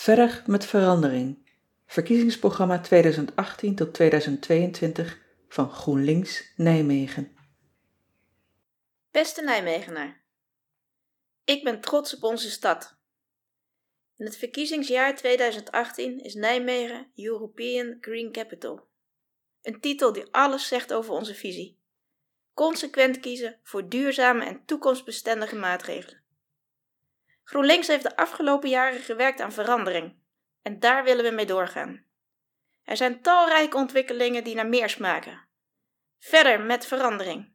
Verder met verandering. Verkiezingsprogramma 2018 tot 2022 van GroenLinks Nijmegen. Beste Nijmegenaar. Ik ben trots op onze stad. In het verkiezingsjaar 2018 is Nijmegen European Green Capital. Een titel die alles zegt over onze visie. Consequent kiezen voor duurzame en toekomstbestendige maatregelen. GroenLinks heeft de afgelopen jaren gewerkt aan verandering en daar willen we mee doorgaan. Er zijn talrijke ontwikkelingen die naar meer smaken. Verder met verandering.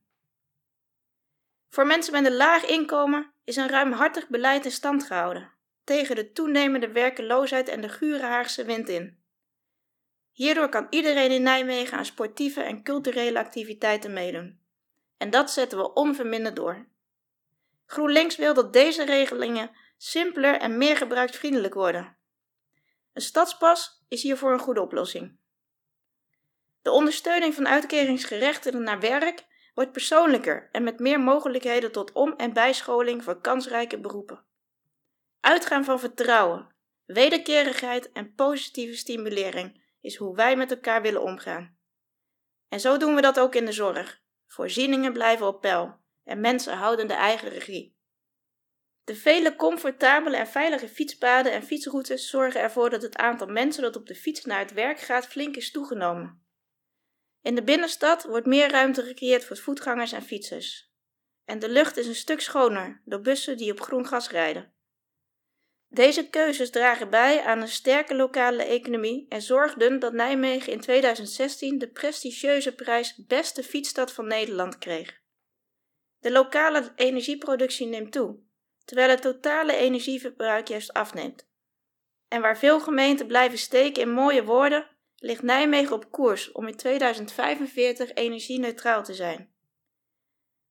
Voor mensen met een laag inkomen is een ruimhartig beleid in stand gehouden tegen de toenemende werkeloosheid en de gure Haagse wind in. Hierdoor kan iedereen in Nijmegen aan sportieve en culturele activiteiten meedoen. En dat zetten we onverminderd door. GroenLinks wil dat deze regelingen simpeler en meer gebruiksvriendelijk worden. Een stadspas is hiervoor een goede oplossing. De ondersteuning van uitkeringsgerechtigden naar werk wordt persoonlijker en met meer mogelijkheden tot om- en bijscholing voor kansrijke beroepen. Uitgaan van vertrouwen, wederkerigheid en positieve stimulering is hoe wij met elkaar willen omgaan. En zo doen we dat ook in de zorg. Voorzieningen blijven op peil en mensen houden de eigen regie. De vele comfortabele en veilige fietspaden en fietsroutes zorgen ervoor dat het aantal mensen dat op de fiets naar het werk gaat flink is toegenomen. In de binnenstad wordt meer ruimte gecreëerd voor voetgangers en fietsers. En de lucht is een stuk schoner door bussen die op groen gas rijden. Deze keuzes dragen bij aan een sterke lokale economie en zorgden dat Nijmegen in 2016 de prestigieuze prijs Beste Fietsstad van Nederland kreeg. De lokale energieproductie neemt toe, terwijl het totale energieverbruik juist afneemt. En waar veel gemeenten blijven steken in mooie woorden, ligt Nijmegen op koers om in 2045 energie-neutraal te zijn.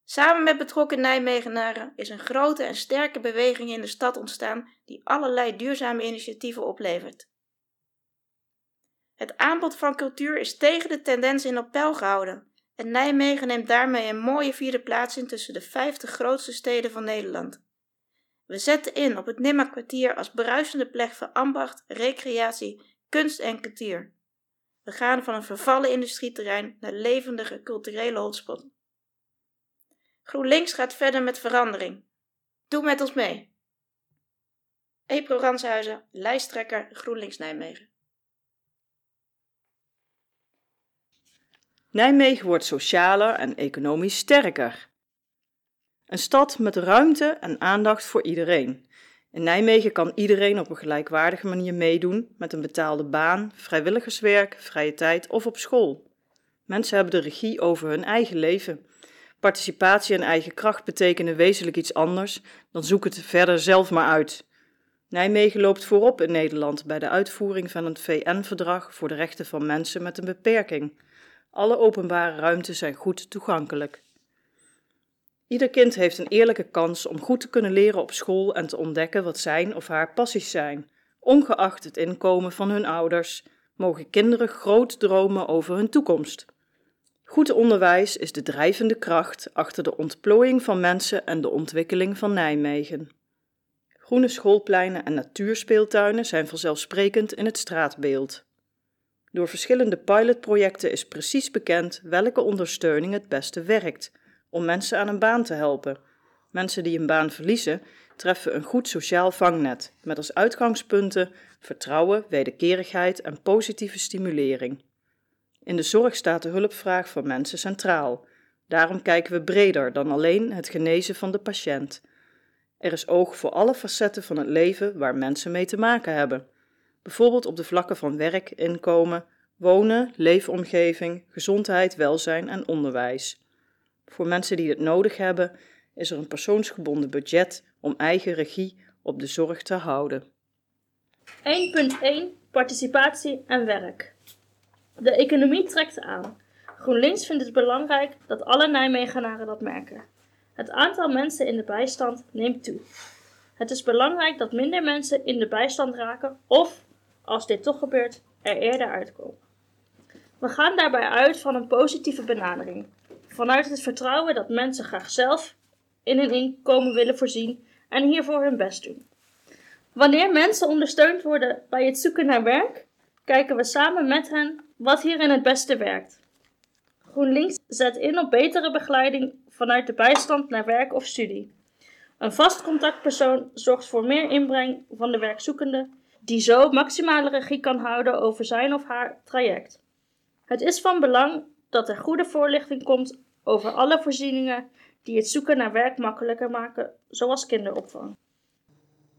Samen met betrokken Nijmegenaren is een grote en sterke beweging in de stad ontstaan die allerlei duurzame initiatieven oplevert. Het aanbod van cultuur is tegen de tendens in op peil gehouden en Nijmegen neemt daarmee een mooie vierde plaats in tussen de 50 grootste steden van Nederland. We zetten in op het Nimma-kwartier als bruisende plek voor ambacht, recreatie, kunst en cultuur. We gaan van een vervallen industrieterrein naar levendige culturele hotspot. GroenLinks gaat verder met verandering. Doe met ons mee. Epro Ranshuizen, lijsttrekker GroenLinks Nijmegen. Nijmegen wordt socialer en economisch sterker. Een stad met ruimte en aandacht voor iedereen. In Nijmegen kan iedereen op een gelijkwaardige manier meedoen met een betaalde baan, vrijwilligerswerk, vrije tijd of op school. Mensen hebben de regie over hun eigen leven. Participatie en eigen kracht betekenen wezenlijk iets anders dan zoek het verder zelf maar uit. Nijmegen loopt voorop in Nederland bij de uitvoering van het VN-verdrag voor de rechten van mensen met een beperking. Alle openbare ruimten zijn goed toegankelijk. Ieder kind heeft een eerlijke kans om goed te kunnen leren op school en te ontdekken wat zijn of haar passies zijn. Ongeacht het inkomen van hun ouders, mogen kinderen groot dromen over hun toekomst. Goed onderwijs is de drijvende kracht achter de ontplooiing van mensen en de ontwikkeling van Nijmegen. Groene schoolpleinen en natuurspeeltuinen zijn vanzelfsprekend in het straatbeeld. Door verschillende pilotprojecten is precies bekend welke ondersteuning het beste werkt om mensen aan een baan te helpen. Mensen die een baan verliezen, treffen een goed sociaal vangnet met als uitgangspunten vertrouwen, wederkerigheid en positieve stimulering. In de zorg staat de hulpvraag van mensen centraal. Daarom kijken we breder dan alleen het genezen van de patiënt. Er is oog voor alle facetten van het leven waar mensen mee te maken hebben. Bijvoorbeeld op de vlakken van werk, inkomen, wonen, leefomgeving, gezondheid, welzijn en onderwijs. Voor mensen die het nodig hebben, is er een persoonsgebonden budget om eigen regie op de zorg te houden. 1.1 Participatie en werk. De economie trekt aan. GroenLinks vindt het belangrijk dat alle Nijmegenaren dat merken. Het aantal mensen in de bijstand neemt toe. Het is belangrijk dat minder mensen in de bijstand raken of, als dit toch gebeurt, er eerder uitkomen. We gaan daarbij uit van een positieve benadering, vanuit het vertrouwen dat mensen graag zelf in hun inkomen willen voorzien en hiervoor hun best doen. Wanneer mensen ondersteund worden bij het zoeken naar werk, kijken we samen met hen wat hierin het beste werkt. GroenLinks zet in op betere begeleiding vanuit de bijstand naar werk of studie. Een vast contactpersoon zorgt voor meer inbreng van de werkzoekende, die zo maximale regie kan houden over zijn of haar traject. Het is van belang dat er goede voorlichting komt over alle voorzieningen die het zoeken naar werk makkelijker maken, zoals kinderopvang.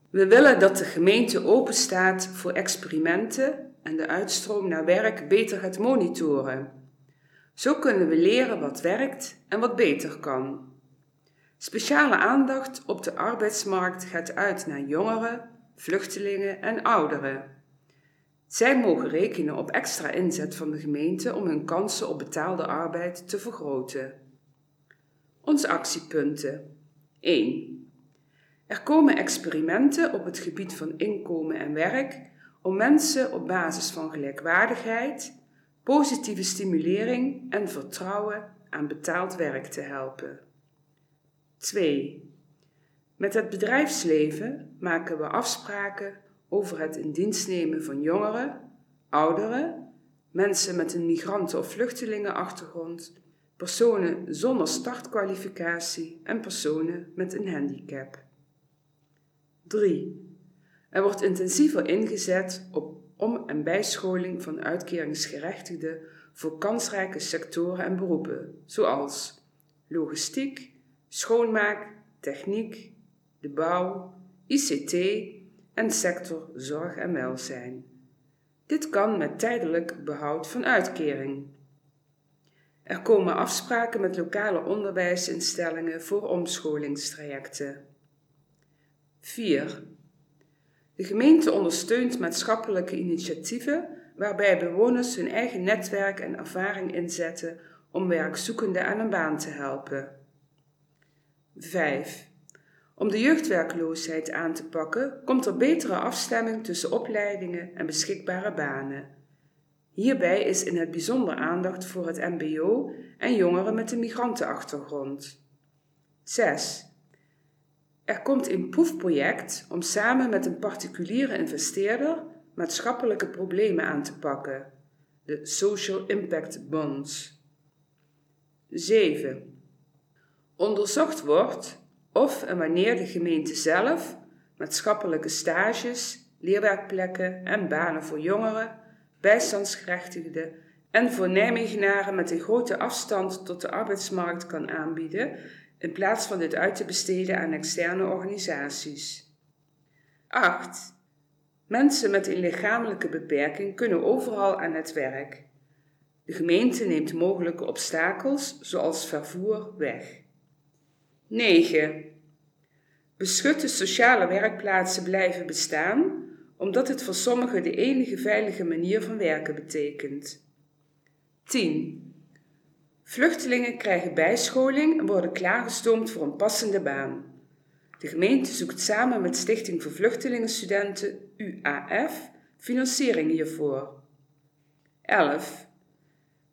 We willen dat de gemeente openstaat voor experimenten en de uitstroom naar werk beter gaat monitoren. Zo kunnen we leren wat werkt en wat beter kan. Speciale aandacht op de arbeidsmarkt gaat uit naar jongeren, vluchtelingen en ouderen. Zij mogen rekenen op extra inzet van de gemeente om hun kansen op betaalde arbeid te vergroten. Onze actiepunten 1. Er komen experimenten op het gebied van inkomen en werk om mensen op basis van gelijkwaardigheid, positieve stimulering en vertrouwen aan betaald werk te helpen. 2. Met het bedrijfsleven maken we afspraken over het in dienst nemen van jongeren, ouderen, mensen met een migranten- of vluchtelingenachtergrond, personen zonder startkwalificatie en personen met een handicap. 3. Er wordt intensiever ingezet op om- en bijscholing van uitkeringsgerechtigden voor kansrijke sectoren en beroepen, zoals logistiek, schoonmaak, techniek, de bouw, ICT en sector zorg en welzijn. Dit kan met tijdelijk behoud van uitkering. Er komen afspraken met lokale onderwijsinstellingen voor omscholingstrajecten. 4. De gemeente ondersteunt maatschappelijke initiatieven waarbij bewoners hun eigen netwerk en ervaring inzetten om werkzoekenden aan een baan te helpen. 5. Om de jeugdwerkloosheid aan te pakken, komt er betere afstemming tussen opleidingen en beschikbare banen. Hierbij is in het bijzonder aandacht voor het MBO en jongeren met een migrantenachtergrond. 6. Er komt een proefproject om samen met een particuliere investeerder maatschappelijke problemen aan te pakken, de Social Impact Bonds. 7. Onderzocht wordt of en wanneer de gemeente zelf maatschappelijke stages, leerwerkplekken en banen voor jongeren, bijstandsgerechtigden en voor Nijmegenaren met een grote afstand tot de arbeidsmarkt kan aanbieden, in plaats van dit uit te besteden aan externe organisaties. 8. Mensen met een lichamelijke beperking kunnen overal aan het werk. De gemeente neemt mogelijke obstakels, zoals vervoer, weg. 9. Beschutte sociale werkplaatsen blijven bestaan, omdat het voor sommigen de enige veilige manier van werken betekent. 10. Vluchtelingen krijgen bijscholing en worden klaargestoomd voor een passende baan. De gemeente zoekt samen met Stichting voor Vluchtelingenstudenten UAF financiering hiervoor. 11.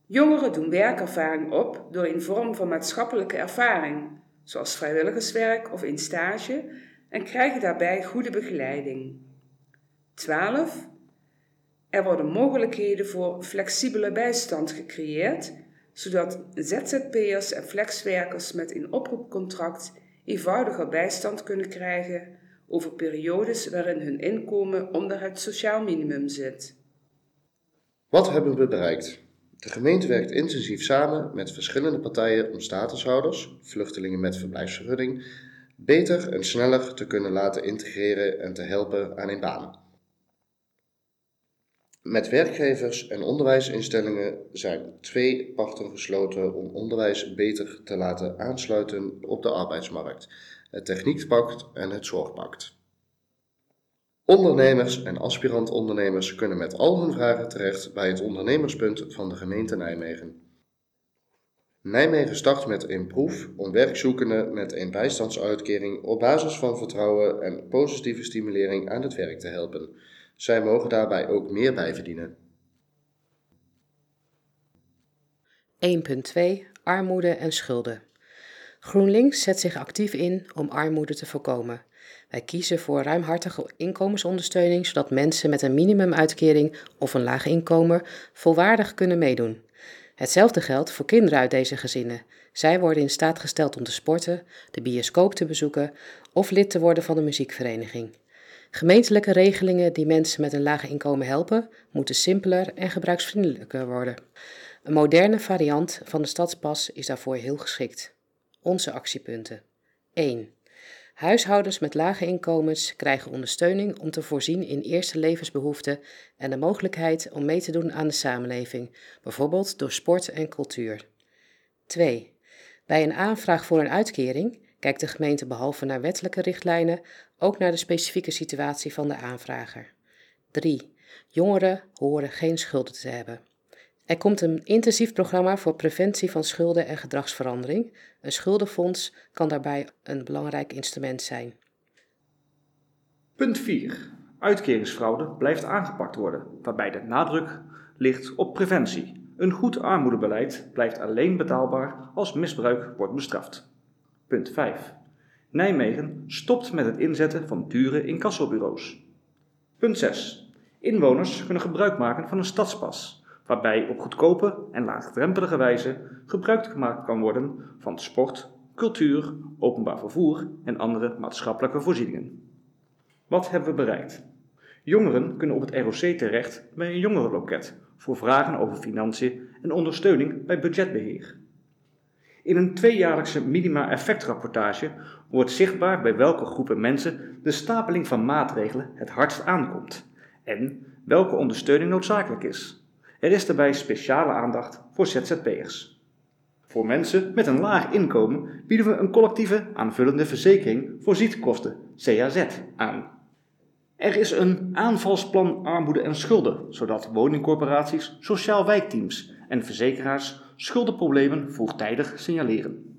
Jongeren doen werkervaring op door in vorm van maatschappelijke ervaring zoals vrijwilligerswerk of in stage, en krijgen daarbij goede begeleiding. 12. Er worden mogelijkheden voor flexibele bijstand gecreëerd, zodat ZZP'ers en flexwerkers met een oproepcontract eenvoudiger bijstand kunnen krijgen over periodes waarin hun inkomen onder het sociaal minimum zit. Wat hebben we bereikt? De gemeente werkt intensief samen met verschillende partijen om statushouders, vluchtelingen met verblijfsvergunning, beter en sneller te kunnen laten integreren en te helpen aan een baan. Met werkgevers en onderwijsinstellingen zijn twee pachten gesloten om onderwijs beter te laten aansluiten op de arbeidsmarkt: het Techniekpact en het Zorgpact. Ondernemers en aspirant-ondernemers kunnen met al hun vragen terecht bij het ondernemerspunt van de gemeente Nijmegen. Nijmegen start met een proef om werkzoekenden met een bijstandsuitkering op basis van vertrouwen en positieve stimulering aan het werk te helpen. Zij mogen daarbij ook meer bijverdienen. 1.2 Armoede en schulden. GroenLinks zet zich actief in om armoede te voorkomen. Wij kiezen voor ruimhartige inkomensondersteuning, zodat mensen met een minimumuitkering of een laag inkomen volwaardig kunnen meedoen. Hetzelfde geldt voor kinderen uit deze gezinnen. Zij worden in staat gesteld om te sporten, de bioscoop te bezoeken of lid te worden van een muziekvereniging. Gemeentelijke regelingen die mensen met een laag inkomen helpen, moeten simpeler en gebruiksvriendelijker worden. Een moderne variant van de stadspas is daarvoor heel geschikt. Onze actiepunten. 1. Huishoudens met lage inkomens krijgen ondersteuning om te voorzien in eerste levensbehoeften en de mogelijkheid om mee te doen aan de samenleving, bijvoorbeeld door sport en cultuur. 2. Bij een aanvraag voor een uitkering kijkt de gemeente behalve naar wettelijke richtlijnen ook naar de specifieke situatie van de aanvrager. 3. Jongeren horen geen schulden te hebben. Er komt een intensief programma voor preventie van schulden en gedragsverandering. Een schuldenfonds kan daarbij een belangrijk instrument zijn. Punt 4. Uitkeringsfraude blijft aangepakt worden, waarbij de nadruk ligt op preventie. Een goed armoedebeleid blijft alleen betaalbaar als misbruik wordt bestraft. Punt 5. Nijmegen stopt met het inzetten van dure incassobureaus. Punt 6. Inwoners kunnen gebruik maken van een stadspas, waarbij op goedkope en laagdrempelige wijze gebruik gemaakt kan worden van sport, cultuur, openbaar vervoer en andere maatschappelijke voorzieningen. Wat hebben we bereikt? Jongeren kunnen op het ROC terecht bij een jongerenloket voor vragen over financiën en ondersteuning bij budgetbeheer. In een tweejaarlijkse minima-effectrapportage wordt zichtbaar bij welke groepen mensen de stapeling van maatregelen het hardst aankomt en welke ondersteuning noodzakelijk is. Er is daarbij speciale aandacht voor ZZP'ers. Voor mensen met een laag inkomen bieden we een collectieve aanvullende verzekering voor ziektekosten, CAZ, aan. Er is een aanvalsplan armoede en schulden, zodat woningcorporaties, sociaal wijkteams en verzekeraars schuldenproblemen vroegtijdig signaleren.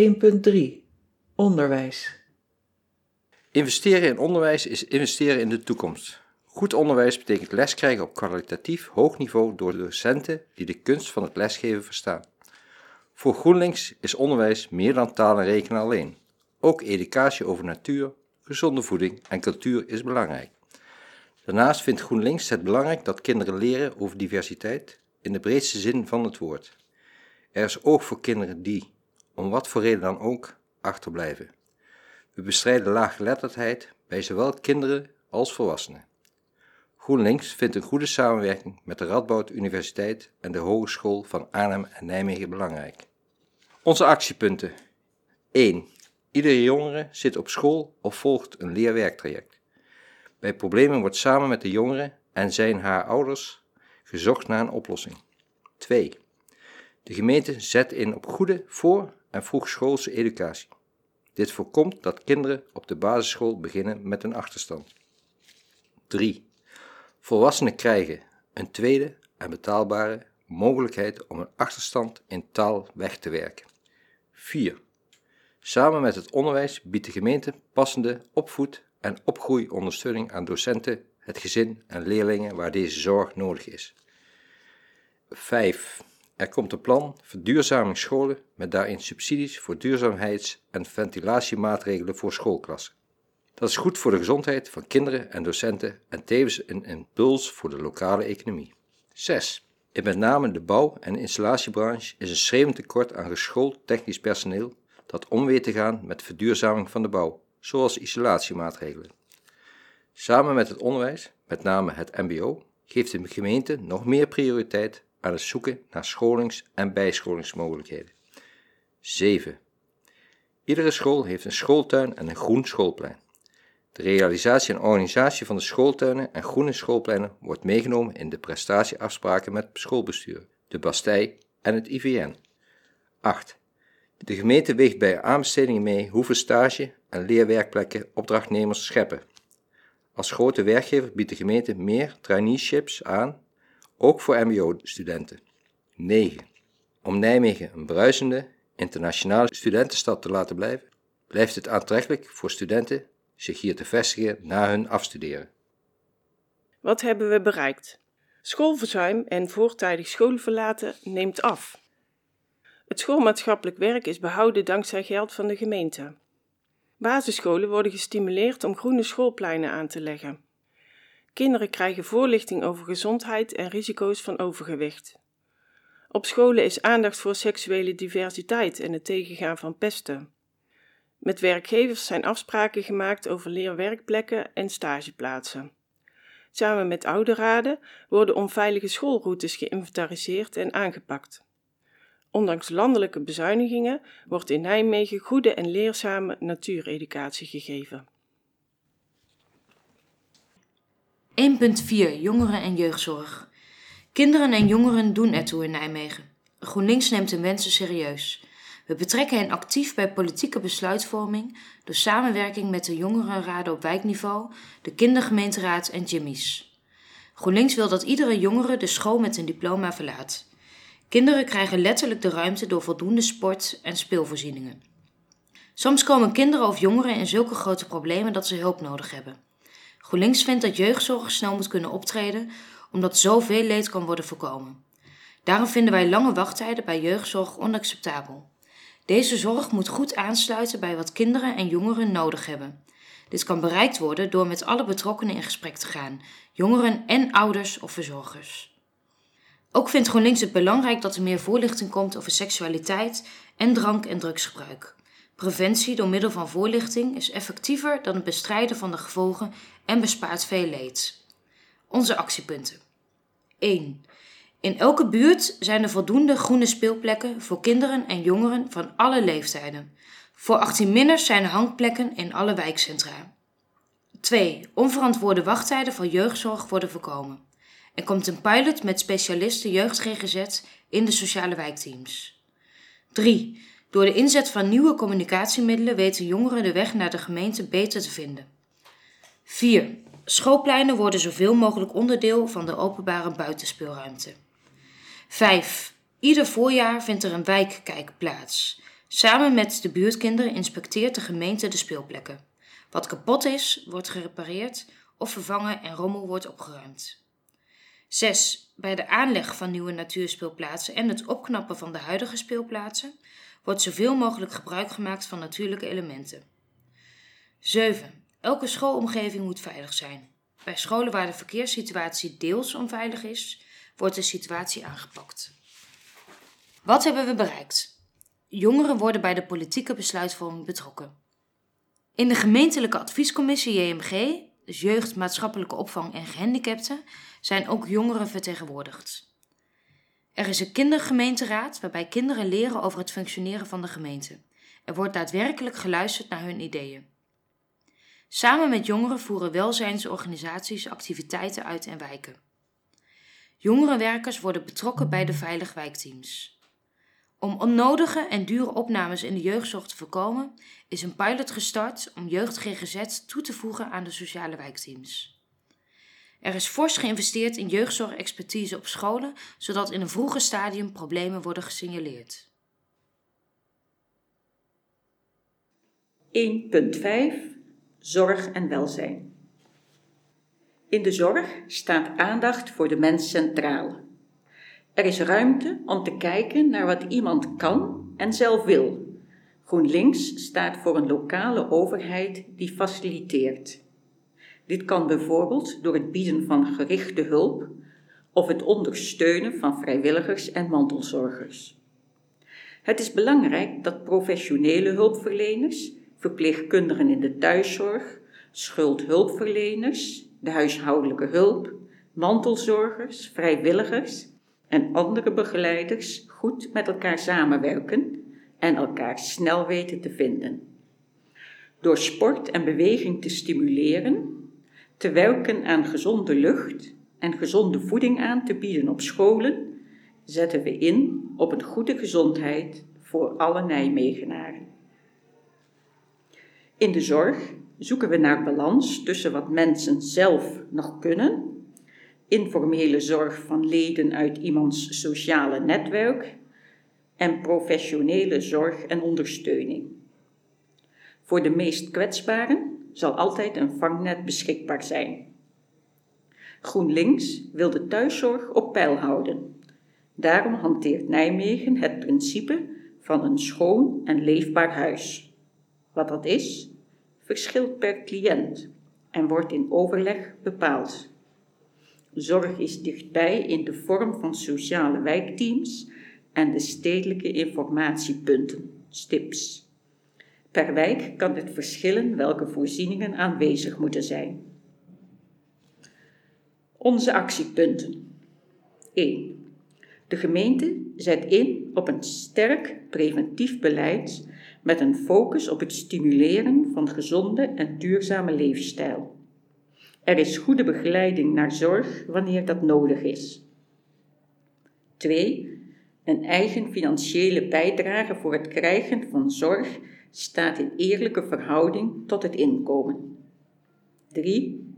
1.3 Onderwijs. Investeren in onderwijs is investeren in de toekomst. Goed onderwijs betekent les krijgen op kwalitatief hoog niveau door docenten die de kunst van het lesgeven verstaan. Voor GroenLinks is onderwijs meer dan taal en rekenen alleen. Ook educatie over natuur, gezonde voeding en cultuur is belangrijk. Daarnaast vindt GroenLinks het belangrijk dat kinderen leren over diversiteit in de breedste zin van het woord. Er is oog voor kinderen die, om wat voor reden dan ook, achterblijven. We bestrijden laaggeletterdheid bij zowel kinderen als volwassenen. GroenLinks vindt een goede samenwerking met de Radboud Universiteit en de Hogeschool van Arnhem en Nijmegen belangrijk. Onze actiepunten 1. Iedere jongere zit op school of volgt een leerwerktraject. Bij problemen wordt samen met de jongere en zijn haar ouders gezocht naar een oplossing. 2. De gemeente zet in op goede voor- en vroegschoolse educatie. Dit voorkomt dat kinderen op de basisschool beginnen met een achterstand. 3. Volwassenen krijgen een tweede en betaalbare mogelijkheid om een achterstand in taal weg te werken. 4. Samen met het onderwijs biedt de gemeente passende opvoed- en opgroeiondersteuning aan docenten, het gezin en leerlingen waar deze zorg nodig is. 5. Er komt een plan verduurzaming scholen met daarin subsidies voor duurzaamheids- en ventilatiemaatregelen voor schoolklassen. Dat is goed voor de gezondheid van kinderen en docenten en tevens een impuls voor de lokale economie. 6. In met name de bouw- en installatiebranche is een schreeuwend tekort aan geschoold technisch personeel dat om weet te gaan met verduurzaming van de bouw, zoals isolatiemaatregelen. Samen met het onderwijs, met name het MBO, geeft de gemeente nog meer prioriteit aan het zoeken naar scholings- en bijscholingsmogelijkheden. 7. Iedere school heeft een schooltuin en een groen schoolplein. De realisatie en organisatie van de schooltuinen en groene schoolpleinen wordt meegenomen in de prestatieafspraken met schoolbestuur, de Bastij en het IVN. 8. De gemeente weegt bij aanbestedingen mee hoeveel stage- en leerwerkplekken opdrachtnemers scheppen. Als grote werkgever biedt de gemeente meer traineeships aan, ook voor MBO-studenten. 9. Om Nijmegen een bruisende, internationale studentenstad te laten blijven, blijft het aantrekkelijk voor studenten zich hier te vestigen na hun afstuderen. Wat hebben we bereikt? Schoolverzuim en voortijdig scholen verlaten neemt af. Het schoolmaatschappelijk werk is behouden dankzij geld van de gemeente. Basisscholen worden gestimuleerd om groene schoolpleinen aan te leggen. Kinderen krijgen voorlichting over gezondheid en risico's van overgewicht. Op scholen is aandacht voor seksuele diversiteit en het tegengaan van pesten. Met werkgevers zijn afspraken gemaakt over leerwerkplekken en stageplaatsen. Samen met ouderraden worden onveilige schoolroutes geïnventariseerd en aangepakt. Ondanks landelijke bezuinigingen wordt in Nijmegen goede en leerzame natuureducatie gegeven. 1.4 Jongeren en jeugdzorg. Kinderen en jongeren doen ertoe in Nijmegen. GroenLinks neemt hun wensen serieus. We betrekken hen actief bij politieke besluitvorming door samenwerking met de jongerenraden op wijkniveau, de kindergemeenteraad en Jimmy's. GroenLinks wil dat iedere jongere de school met een diploma verlaat. Kinderen krijgen letterlijk de ruimte door voldoende sport- en speelvoorzieningen. Soms komen kinderen of jongeren in zulke grote problemen dat ze hulp nodig hebben. GroenLinks vindt dat jeugdzorg snel moet kunnen optreden, omdat zoveel leed kan worden voorkomen. Daarom vinden wij lange wachttijden bij jeugdzorg onacceptabel. Deze zorg moet goed aansluiten bij wat kinderen en jongeren nodig hebben. Dit kan bereikt worden door met alle betrokkenen in gesprek te gaan, jongeren en ouders of verzorgers. Ook vindt GroenLinks het belangrijk dat er meer voorlichting komt over seksualiteit en drank- en drugsgebruik. Preventie door middel van voorlichting is effectiever dan het bestrijden van de gevolgen en bespaart veel leed. Onze actiepunten. 1. In elke buurt zijn er voldoende groene speelplekken voor kinderen en jongeren van alle leeftijden. Voor 18-minners zijn er hangplekken in alle wijkcentra. 2. Onverantwoorde wachttijden voor jeugdzorg worden voorkomen. Er komt een pilot met specialisten jeugd GGZ in de sociale wijkteams. 3. Door de inzet van nieuwe communicatiemiddelen weten jongeren de weg naar de gemeente beter te vinden. 4. Schoolpleinen worden zoveel mogelijk onderdeel van de openbare buitenspeelruimte. 5. Ieder voorjaar vindt er een wijkkijk plaats. Samen met de buurtkinderen inspecteert de gemeente de speelplekken. Wat kapot is, wordt gerepareerd of vervangen en rommel wordt opgeruimd. 6. Bij de aanleg van nieuwe natuurspeelplaatsen en het opknappen van de huidige speelplaatsen wordt zoveel mogelijk gebruik gemaakt van natuurlijke elementen. 7. Elke schoolomgeving moet veilig zijn. Bij scholen waar de verkeerssituatie deels onveilig is, wordt de situatie aangepakt. Wat hebben we bereikt? Jongeren worden bij de politieke besluitvorming betrokken. In de gemeentelijke adviescommissie JMG, dus Jeugd, Maatschappelijke Opvang en Gehandicapten, zijn ook jongeren vertegenwoordigd. Er is een kindergemeenteraad waarbij kinderen leren over het functioneren van de gemeente. Er wordt daadwerkelijk geluisterd naar hun ideeën. Samen met jongeren voeren welzijnsorganisaties activiteiten uit en wijken. Jongerenwerkers worden betrokken bij de veilig wijkteams. Om onnodige en dure opnames in de jeugdzorg te voorkomen, is een pilot gestart om jeugd GGZ toe te voegen aan de sociale wijkteams. Er is fors geïnvesteerd in jeugdzorgexpertise op scholen, zodat in een vroege stadium problemen worden gesignaleerd. 1.5 Zorg en welzijn. In de zorg staat aandacht voor de mens centraal. Er is ruimte om te kijken naar wat iemand kan en zelf wil. GroenLinks staat voor een lokale overheid die faciliteert. Dit kan bijvoorbeeld door het bieden van gerichte hulp of het ondersteunen van vrijwilligers en mantelzorgers. Het is belangrijk dat professionele hulpverleners, verpleegkundigen in de thuiszorg, schuldhulpverleners, de huishoudelijke hulp, mantelzorgers, vrijwilligers en andere begeleiders goed met elkaar samenwerken en elkaar snel weten te vinden. Door sport en beweging te stimuleren, te werken aan gezonde lucht en gezonde voeding aan te bieden op scholen, zetten we in op een goede gezondheid voor alle Nijmegenaren. In de zorg zoeken we naar balans tussen wat mensen zelf nog kunnen, informele zorg van leden uit iemands sociale netwerk en professionele zorg en ondersteuning. Voor de meest kwetsbaren zal altijd een vangnet beschikbaar zijn. GroenLinks wil de thuiszorg op peil houden. Daarom hanteert Nijmegen het principe van een schoon en leefbaar huis. Wat dat is, verschilt per cliënt en wordt in overleg bepaald. Zorg is dichtbij in de vorm van sociale wijkteams en de stedelijke informatiepunten, STIPs. Per wijk kan het verschillen welke voorzieningen aanwezig moeten zijn. Onze actiepunten. 1. De gemeente zet in op een sterk preventief beleid met een focus op het stimuleren van gezonde en duurzame levensstijl. Er is goede begeleiding naar zorg wanneer dat nodig is. 2. Een eigen financiële bijdrage voor het krijgen van zorg staat in eerlijke verhouding tot het inkomen. 3.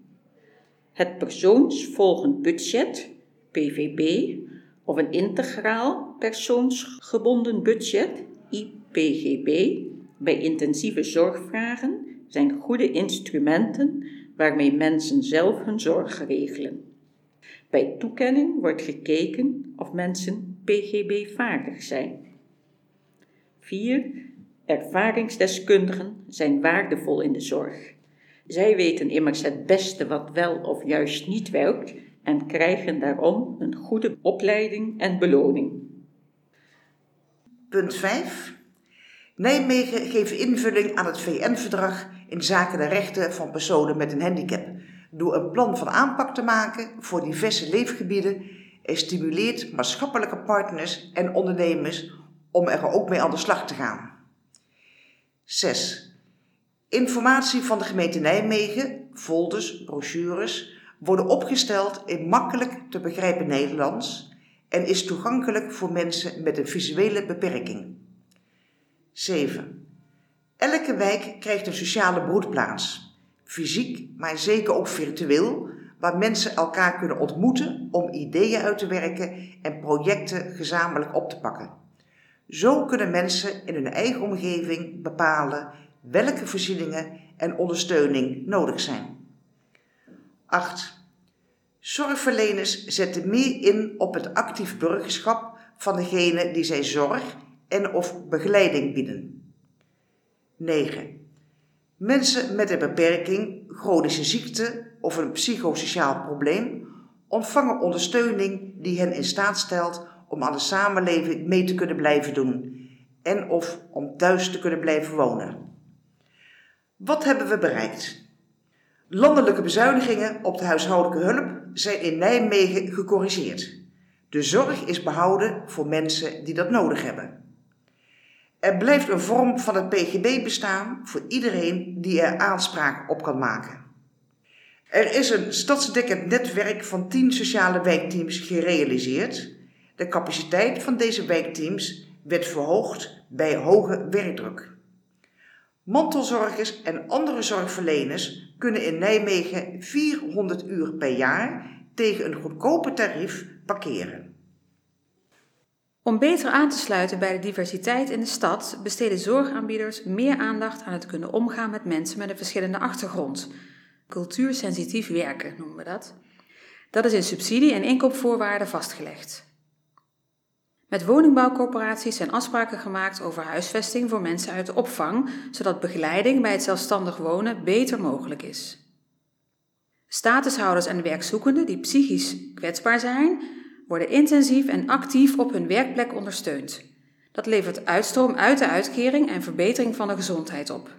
Het persoonsvolgend budget, PVB, of een integraal persoonsgebonden budget, IPGB, bij intensieve zorgvragen zijn goede instrumenten waarmee mensen zelf hun zorg regelen. Bij toekenning wordt gekeken of mensen PGB-vaardig zijn. 4. Ervaringsdeskundigen zijn waardevol in de zorg. Zij weten immers het beste wat wel of juist niet werkt en krijgen daarom een goede opleiding en beloning. Punt 5. Nijmegen geeft invulling aan het VN-verdrag in zaken de rechten van personen met een handicap door een plan van aanpak te maken voor diverse leefgebieden en stimuleert maatschappelijke partners en ondernemers om er ook mee aan de slag te gaan. 6. Informatie van de gemeente Nijmegen, folders, brochures, worden opgesteld in makkelijk te begrijpen Nederlands en is toegankelijk voor mensen met een visuele beperking. 7. Elke wijk krijgt een sociale broedplaats, fysiek, maar zeker ook virtueel, waar mensen elkaar kunnen ontmoeten om ideeën uit te werken en projecten gezamenlijk op te pakken. Zo kunnen mensen in hun eigen omgeving bepalen welke voorzieningen en ondersteuning nodig zijn. 8. Zorgverleners zetten meer in op het actief burgerschap van degene die zij zorg en of begeleiding bieden. 9. Mensen met een beperking, chronische ziekte of een psychosociaal probleem ontvangen ondersteuning die hen in staat stelt om aan de samenleving mee te kunnen blijven doen en of om thuis te kunnen blijven wonen. Wat hebben we bereikt? Landelijke bezuinigingen op de huishoudelijke hulp zijn in Nijmegen gecorrigeerd. De zorg is behouden voor mensen die dat nodig hebben. Er blijft een vorm van het PGB bestaan voor iedereen die er aanspraak op kan maken. Er is een stadsdekkend netwerk van 10 sociale wijkteams gerealiseerd. De capaciteit van deze wijkteams werd verhoogd bij hoge werkdruk. Mantelzorgers en andere zorgverleners kunnen in Nijmegen 400 uur per jaar tegen een goedkoper tarief parkeren. Om beter aan te sluiten bij de diversiteit in de stad besteden zorgaanbieders meer aandacht aan het kunnen omgaan met mensen met een verschillende achtergrond. Cultuursensitief werken noemen we dat. Dat is in subsidie- en inkoopvoorwaarden vastgelegd. Met woningbouwcorporaties zijn afspraken gemaakt over huisvesting voor mensen uit de opvang, zodat begeleiding bij het zelfstandig wonen beter mogelijk is. Statushouders en werkzoekenden die psychisch kwetsbaar zijn, worden intensief en actief op hun werkplek ondersteund. Dat levert uitstroom uit de uitkering en verbetering van de gezondheid op.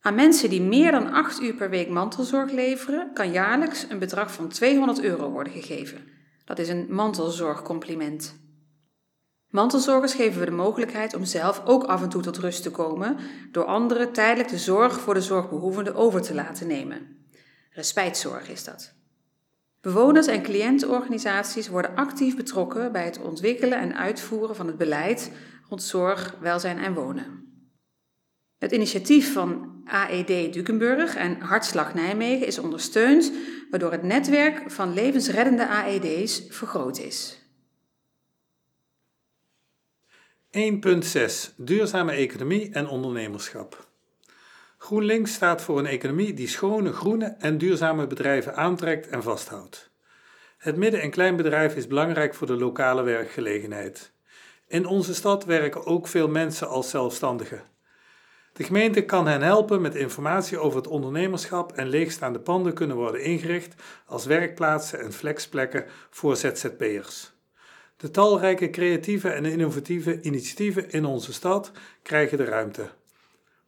Aan mensen die meer dan 8 uur per week mantelzorg leveren, kan jaarlijks een bedrag van 200 euro worden gegeven. Dat is een mantelzorgcompliment. Mantelzorgers geven we de mogelijkheid om zelf ook af en toe tot rust te komen door anderen tijdelijk de zorg voor de zorgbehoevende over te laten nemen. Respijtzorg is dat. Bewoners en cliëntenorganisaties worden actief betrokken bij het ontwikkelen en uitvoeren van het beleid rond zorg, welzijn en wonen. Het initiatief van AED Dukenburg en Hartslag Nijmegen is ondersteund, waardoor het netwerk van levensreddende AED's vergroot is. 1.6 Duurzame economie en ondernemerschap. GroenLinks staat voor een economie die schone, groene en duurzame bedrijven aantrekt en vasthoudt. Het midden- en kleinbedrijf is belangrijk voor de lokale werkgelegenheid. In onze stad werken ook veel mensen als zelfstandigen. De gemeente kan hen helpen met informatie over het ondernemerschap en leegstaande panden kunnen worden ingericht als werkplaatsen en flexplekken voor ZZP'ers. De talrijke creatieve en innovatieve initiatieven in onze stad krijgen de ruimte.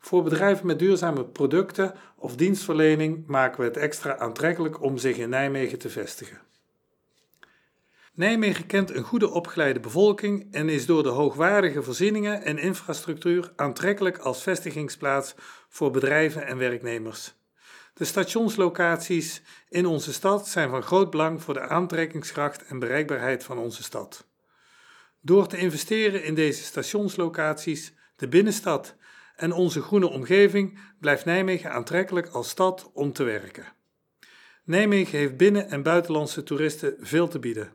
Voor bedrijven met duurzame producten of dienstverlening maken we het extra aantrekkelijk om zich in Nijmegen te vestigen. Nijmegen kent een goede opgeleide bevolking en is door de hoogwaardige voorzieningen en infrastructuur aantrekkelijk als vestigingsplaats voor bedrijven en werknemers. De stationslocaties in onze stad zijn van groot belang voor de aantrekkingskracht en bereikbaarheid van onze stad. Door te investeren in deze stationslocaties, de binnenstad en onze groene omgeving blijft Nijmegen aantrekkelijk als stad om te werken. Nijmegen heeft binnen- en buitenlandse toeristen veel te bieden.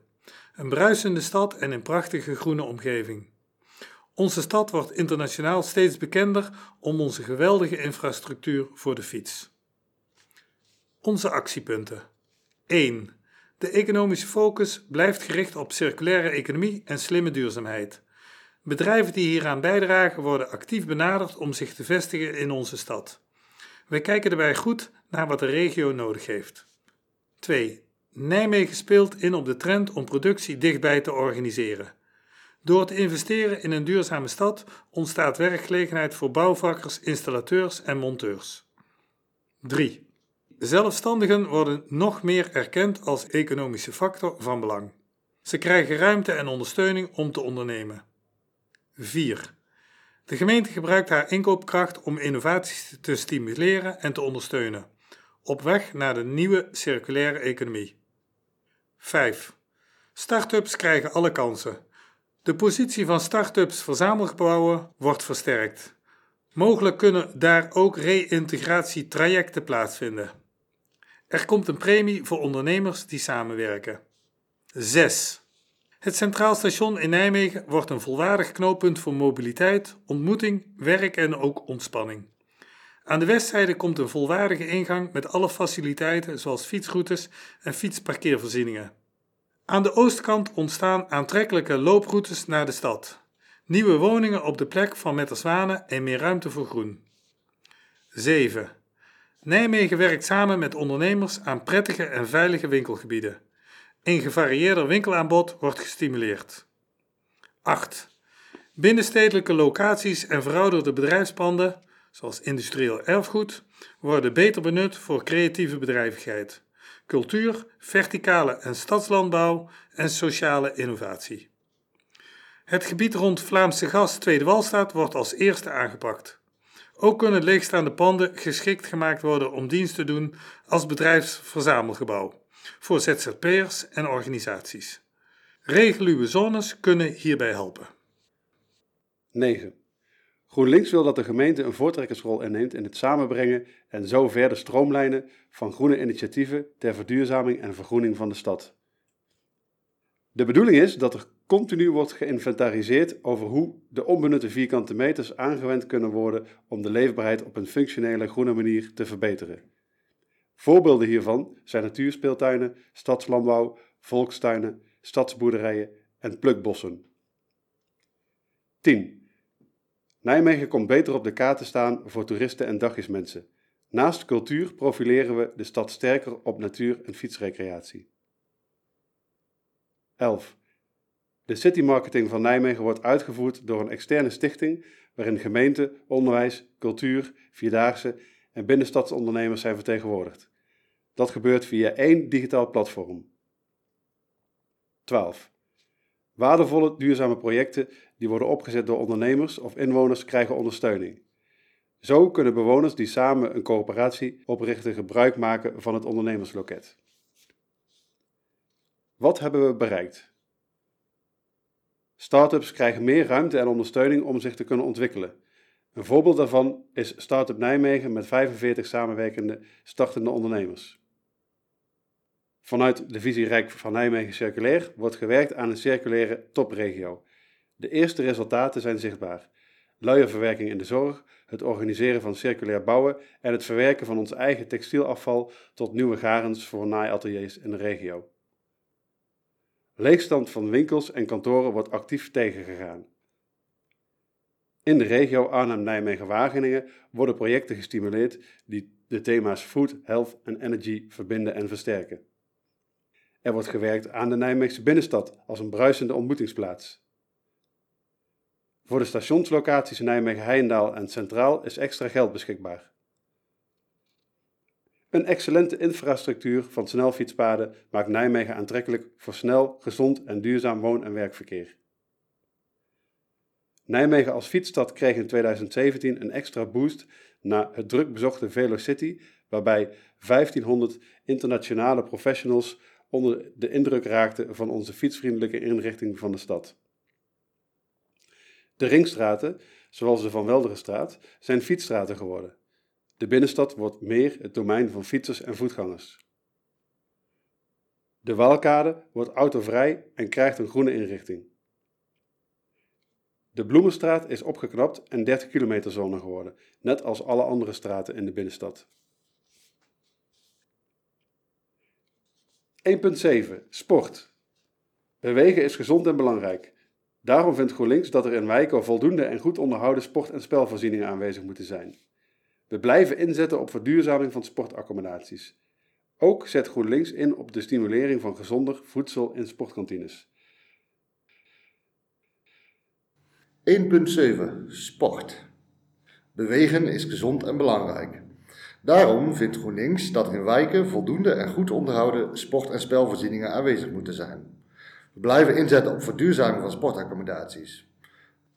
Een bruisende stad en een prachtige groene omgeving. Onze stad wordt internationaal steeds bekender om onze geweldige infrastructuur voor de fiets. Onze actiepunten. 1. De economische focus blijft gericht op circulaire economie en slimme duurzaamheid. Bedrijven die hieraan bijdragen worden actief benaderd om zich te vestigen in onze stad. Wij kijken daarbij goed naar wat de regio nodig heeft. 2. Nijmegen speelt in op de trend om productie dichtbij te organiseren. Door te investeren in een duurzame stad ontstaat werkgelegenheid voor bouwvakkers, installateurs en monteurs. 3. Zelfstandigen worden nog meer erkend als economische factor van belang. Ze krijgen ruimte en ondersteuning om te ondernemen. 4. De gemeente gebruikt haar inkoopkracht om innovaties te stimuleren en te ondersteunen, op weg naar de nieuwe circulaire economie. 5. Startups krijgen alle kansen. De positie van startups verzamelgebouwen wordt versterkt. Mogelijk kunnen daar ook reïntegratietrajecten plaatsvinden. Er komt een premie voor ondernemers die samenwerken. 6. Het Centraal Station in Nijmegen wordt een volwaardig knooppunt voor mobiliteit, ontmoeting, werk en ook ontspanning. Aan de westzijde komt een volwaardige ingang met alle faciliteiten zoals fietsroutes en fietsparkeervoorzieningen. Aan de oostkant ontstaan aantrekkelijke looproutes naar de stad. Nieuwe woningen op de plek van Metterswanen en meer ruimte voor groen. 7. Nijmegen werkt samen met ondernemers aan prettige en veilige winkelgebieden. Een gevarieerder winkelaanbod wordt gestimuleerd. 8. Binnenstedelijke locaties en verouderde bedrijfspanden, zoals industrieel erfgoed, worden beter benut voor creatieve bedrijvigheid, cultuur, verticale en stadslandbouw en sociale innovatie. Het gebied rond Vlaamse Gas Tweede Walstraat wordt als eerste aangepakt. Ook kunnen leegstaande panden geschikt gemaakt worden om dienst te doen als bedrijfsverzamelgebouw voor ZZP'ers en organisaties. Reguluwe zones kunnen hierbij helpen. 9. GroenLinks wil dat de gemeente een voortrekkersrol inneemt in het samenbrengen en zo verder stroomlijnen van groene initiatieven ter verduurzaming en vergroening van de stad. De bedoeling is dat er continu wordt geïnventariseerd over hoe de onbenutte vierkante meters aangewend kunnen worden om de leefbaarheid op een functionele groene manier te verbeteren. Voorbeelden hiervan zijn natuurspeeltuinen, stadslandbouw, volkstuinen, stadsboerderijen en plukbossen. 10. Nijmegen komt beter op de kaart te staan voor toeristen en dagjesmensen. Naast cultuur profileren we de stad sterker op natuur- en fietsrecreatie. 11. De citymarketing van Nijmegen wordt uitgevoerd door een externe stichting waarin gemeente, onderwijs, cultuur, vierdaagse en binnenstadsondernemers zijn vertegenwoordigd. Dat gebeurt via één digitaal platform. 12. Waardevolle duurzame projecten die worden opgezet door ondernemers of inwoners krijgen ondersteuning. Zo kunnen bewoners die samen een coöperatie oprichten gebruik maken van het ondernemersloket. Wat hebben we bereikt? Startups krijgen meer ruimte en ondersteuning om zich te kunnen ontwikkelen. Een voorbeeld daarvan is Startup Nijmegen met 45 samenwerkende startende ondernemers. Vanuit de visie Rijk van Nijmegen Circulair wordt gewerkt aan een circulaire topregio. De eerste resultaten zijn zichtbaar. Luierverwerking in de zorg, het organiseren van circulair bouwen en het verwerken van ons eigen textielafval tot nieuwe garens voor naaiateliers in de regio. Leegstand van winkels en kantoren wordt actief tegengegaan. In de regio Arnhem-Nijmegen-Wageningen worden projecten gestimuleerd die de thema's food, health en energy verbinden en versterken. Er wordt gewerkt aan de Nijmeegse binnenstad als een bruisende ontmoetingsplaats. Voor de stationslocaties Nijmegen-Heijendaal en Centraal is extra geld beschikbaar. Een excellente infrastructuur van snelfietspaden maakt Nijmegen aantrekkelijk voor snel, gezond en duurzaam woon- en werkverkeer. Nijmegen als fietsstad kreeg in 2017 een extra boost na het druk bezochte Velocity, waarbij 1500 internationale professionals onder de indruk raakten van onze fietsvriendelijke inrichting van de stad. De ringstraten, zoals de Van Welderenstraat, zijn fietsstraten geworden. De binnenstad wordt meer het domein van fietsers en voetgangers. De Waalkade wordt autovrij en krijgt een groene inrichting. De Bloemenstraat is opgeknapt en 30 kilometer zone geworden, net als alle andere straten in de binnenstad. 1.7 Sport. Bewegen is gezond en belangrijk. Daarom vindt GroenLinks dat er in wijken voldoende en goed onderhouden sport- en spelvoorzieningen aanwezig moeten zijn. We blijven inzetten op verduurzaming van sportaccommodaties. Ook zet GroenLinks in op de stimulering van gezonder voedsel in sportkantines. 1.7 Sport. Bewegen is gezond en belangrijk. Daarom vindt GroenLinks dat in wijken voldoende en goed onderhouden sport- en spelvoorzieningen aanwezig moeten zijn. We blijven inzetten op verduurzaming van sportaccommodaties.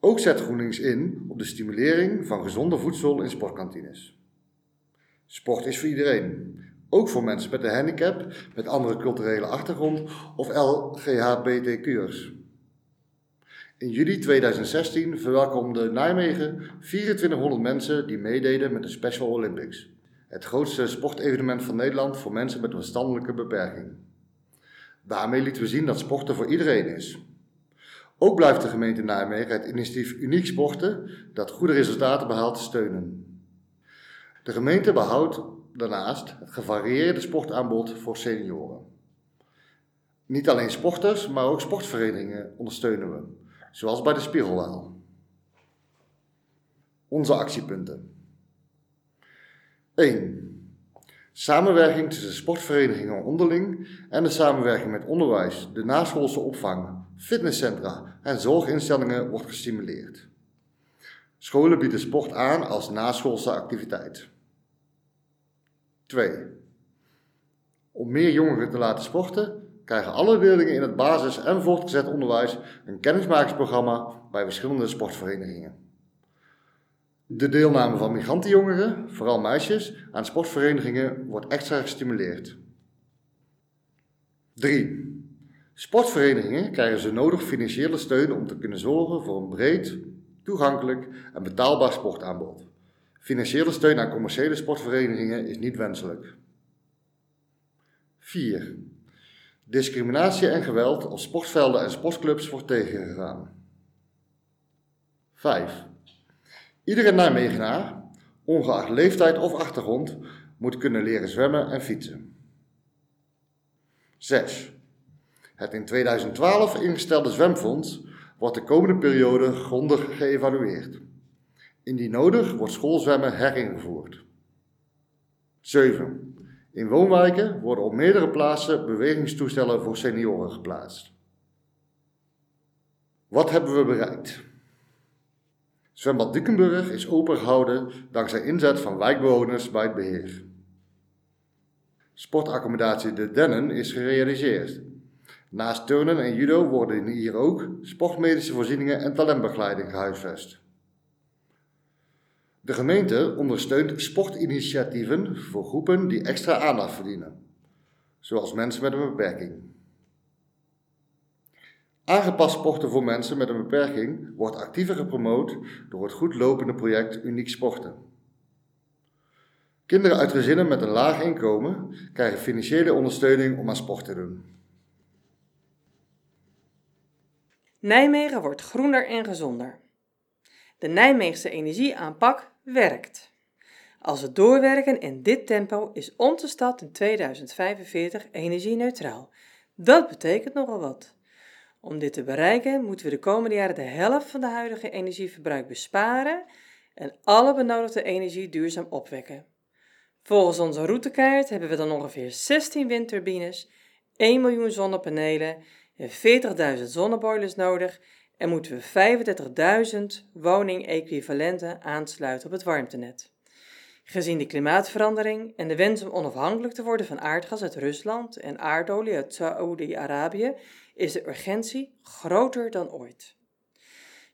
Ook zet GroenLinks in op de stimulering van gezonde voedsel in sportkantines. Sport is voor iedereen, ook voor mensen met een handicap, met andere culturele achtergrond of LGHBTQ'ers. In juli 2016 verwelkomde Nijmegen 2400 mensen die meededen met de Special Olympics, het grootste sportevenement van Nederland voor mensen met een verstandelijke beperking. Daarmee lieten we zien dat sporten voor iedereen is. Ook blijft de gemeente Nijmegen het initiatief Uniek Sporten, dat goede resultaten behaalt, steunen. De gemeente behoudt daarnaast het gevarieerde sportaanbod voor senioren. Niet alleen sporters, maar ook sportverenigingen ondersteunen we, zoals bij de Spiegelwaal. Onze actiepunten. 1. Samenwerking tussen sportverenigingen onderling en de samenwerking met onderwijs, de naschoolse opvang, fitnesscentra en zorginstellingen wordt gestimuleerd. Scholen bieden sport aan als naschoolse activiteit. 2. Om meer jongeren te laten sporten, krijgen alle leerlingen in het basis- en voortgezet onderwijs een kennismakingsprogramma bij verschillende sportverenigingen. De deelname van migrantenjongeren, vooral meisjes, aan sportverenigingen wordt extra gestimuleerd. 3. Sportverenigingen krijgen ze nodig financiële steun om te kunnen zorgen voor een breed, toegankelijk en betaalbaar sportaanbod. Financiële steun aan commerciële sportverenigingen is niet wenselijk. 4. Discriminatie en geweld op sportvelden en sportclubs wordt tegengegaan. 5. Iedere Nijmegenaar, ongeacht leeftijd of achtergrond, moet kunnen leren zwemmen en fietsen. 6. Het in 2012 ingestelde zwemfonds wordt de komende periode grondig geëvalueerd. Indien nodig wordt schoolzwemmen heringevoerd. 7. In woonwijken worden op meerdere plaatsen bewegingstoestellen voor senioren geplaatst. Wat hebben we bereikt? Zwembad Dukenburg is opengehouden dankzij inzet van wijkbewoners bij het beheer. Sportaccommodatie De Dennen is gerealiseerd. Naast turnen en judo worden hier ook sportmedische voorzieningen en talentbegeleiding gehuisvest. De gemeente ondersteunt sportinitiatieven voor groepen die extra aandacht verdienen, zoals mensen met een beperking. Aangepast sporten voor mensen met een beperking wordt actiever gepromoot door het goed lopende project Uniek Sporten. Kinderen uit gezinnen met een laag inkomen krijgen financiële ondersteuning om aan sport te doen. Nijmegen wordt groener en gezonder. De Nijmeegse energieaanpak werkt. Als we doorwerken in dit tempo is onze stad in 2045 energie-neutraal. Dat betekent nogal wat. Om dit te bereiken moeten we de komende jaren de helft van de huidige energieverbruik besparen en alle benodigde energie duurzaam opwekken. Volgens onze routekaart hebben we dan ongeveer 16 windturbines, 1 miljoen zonnepanelen en 40.000 zonneboilers nodig en moeten we 35.000 woning-equivalenten aansluiten op het warmtenet. Gezien de klimaatverandering en de wens om onafhankelijk te worden van aardgas uit Rusland en aardolie uit Saoedi-Arabië is de urgentie groter dan ooit.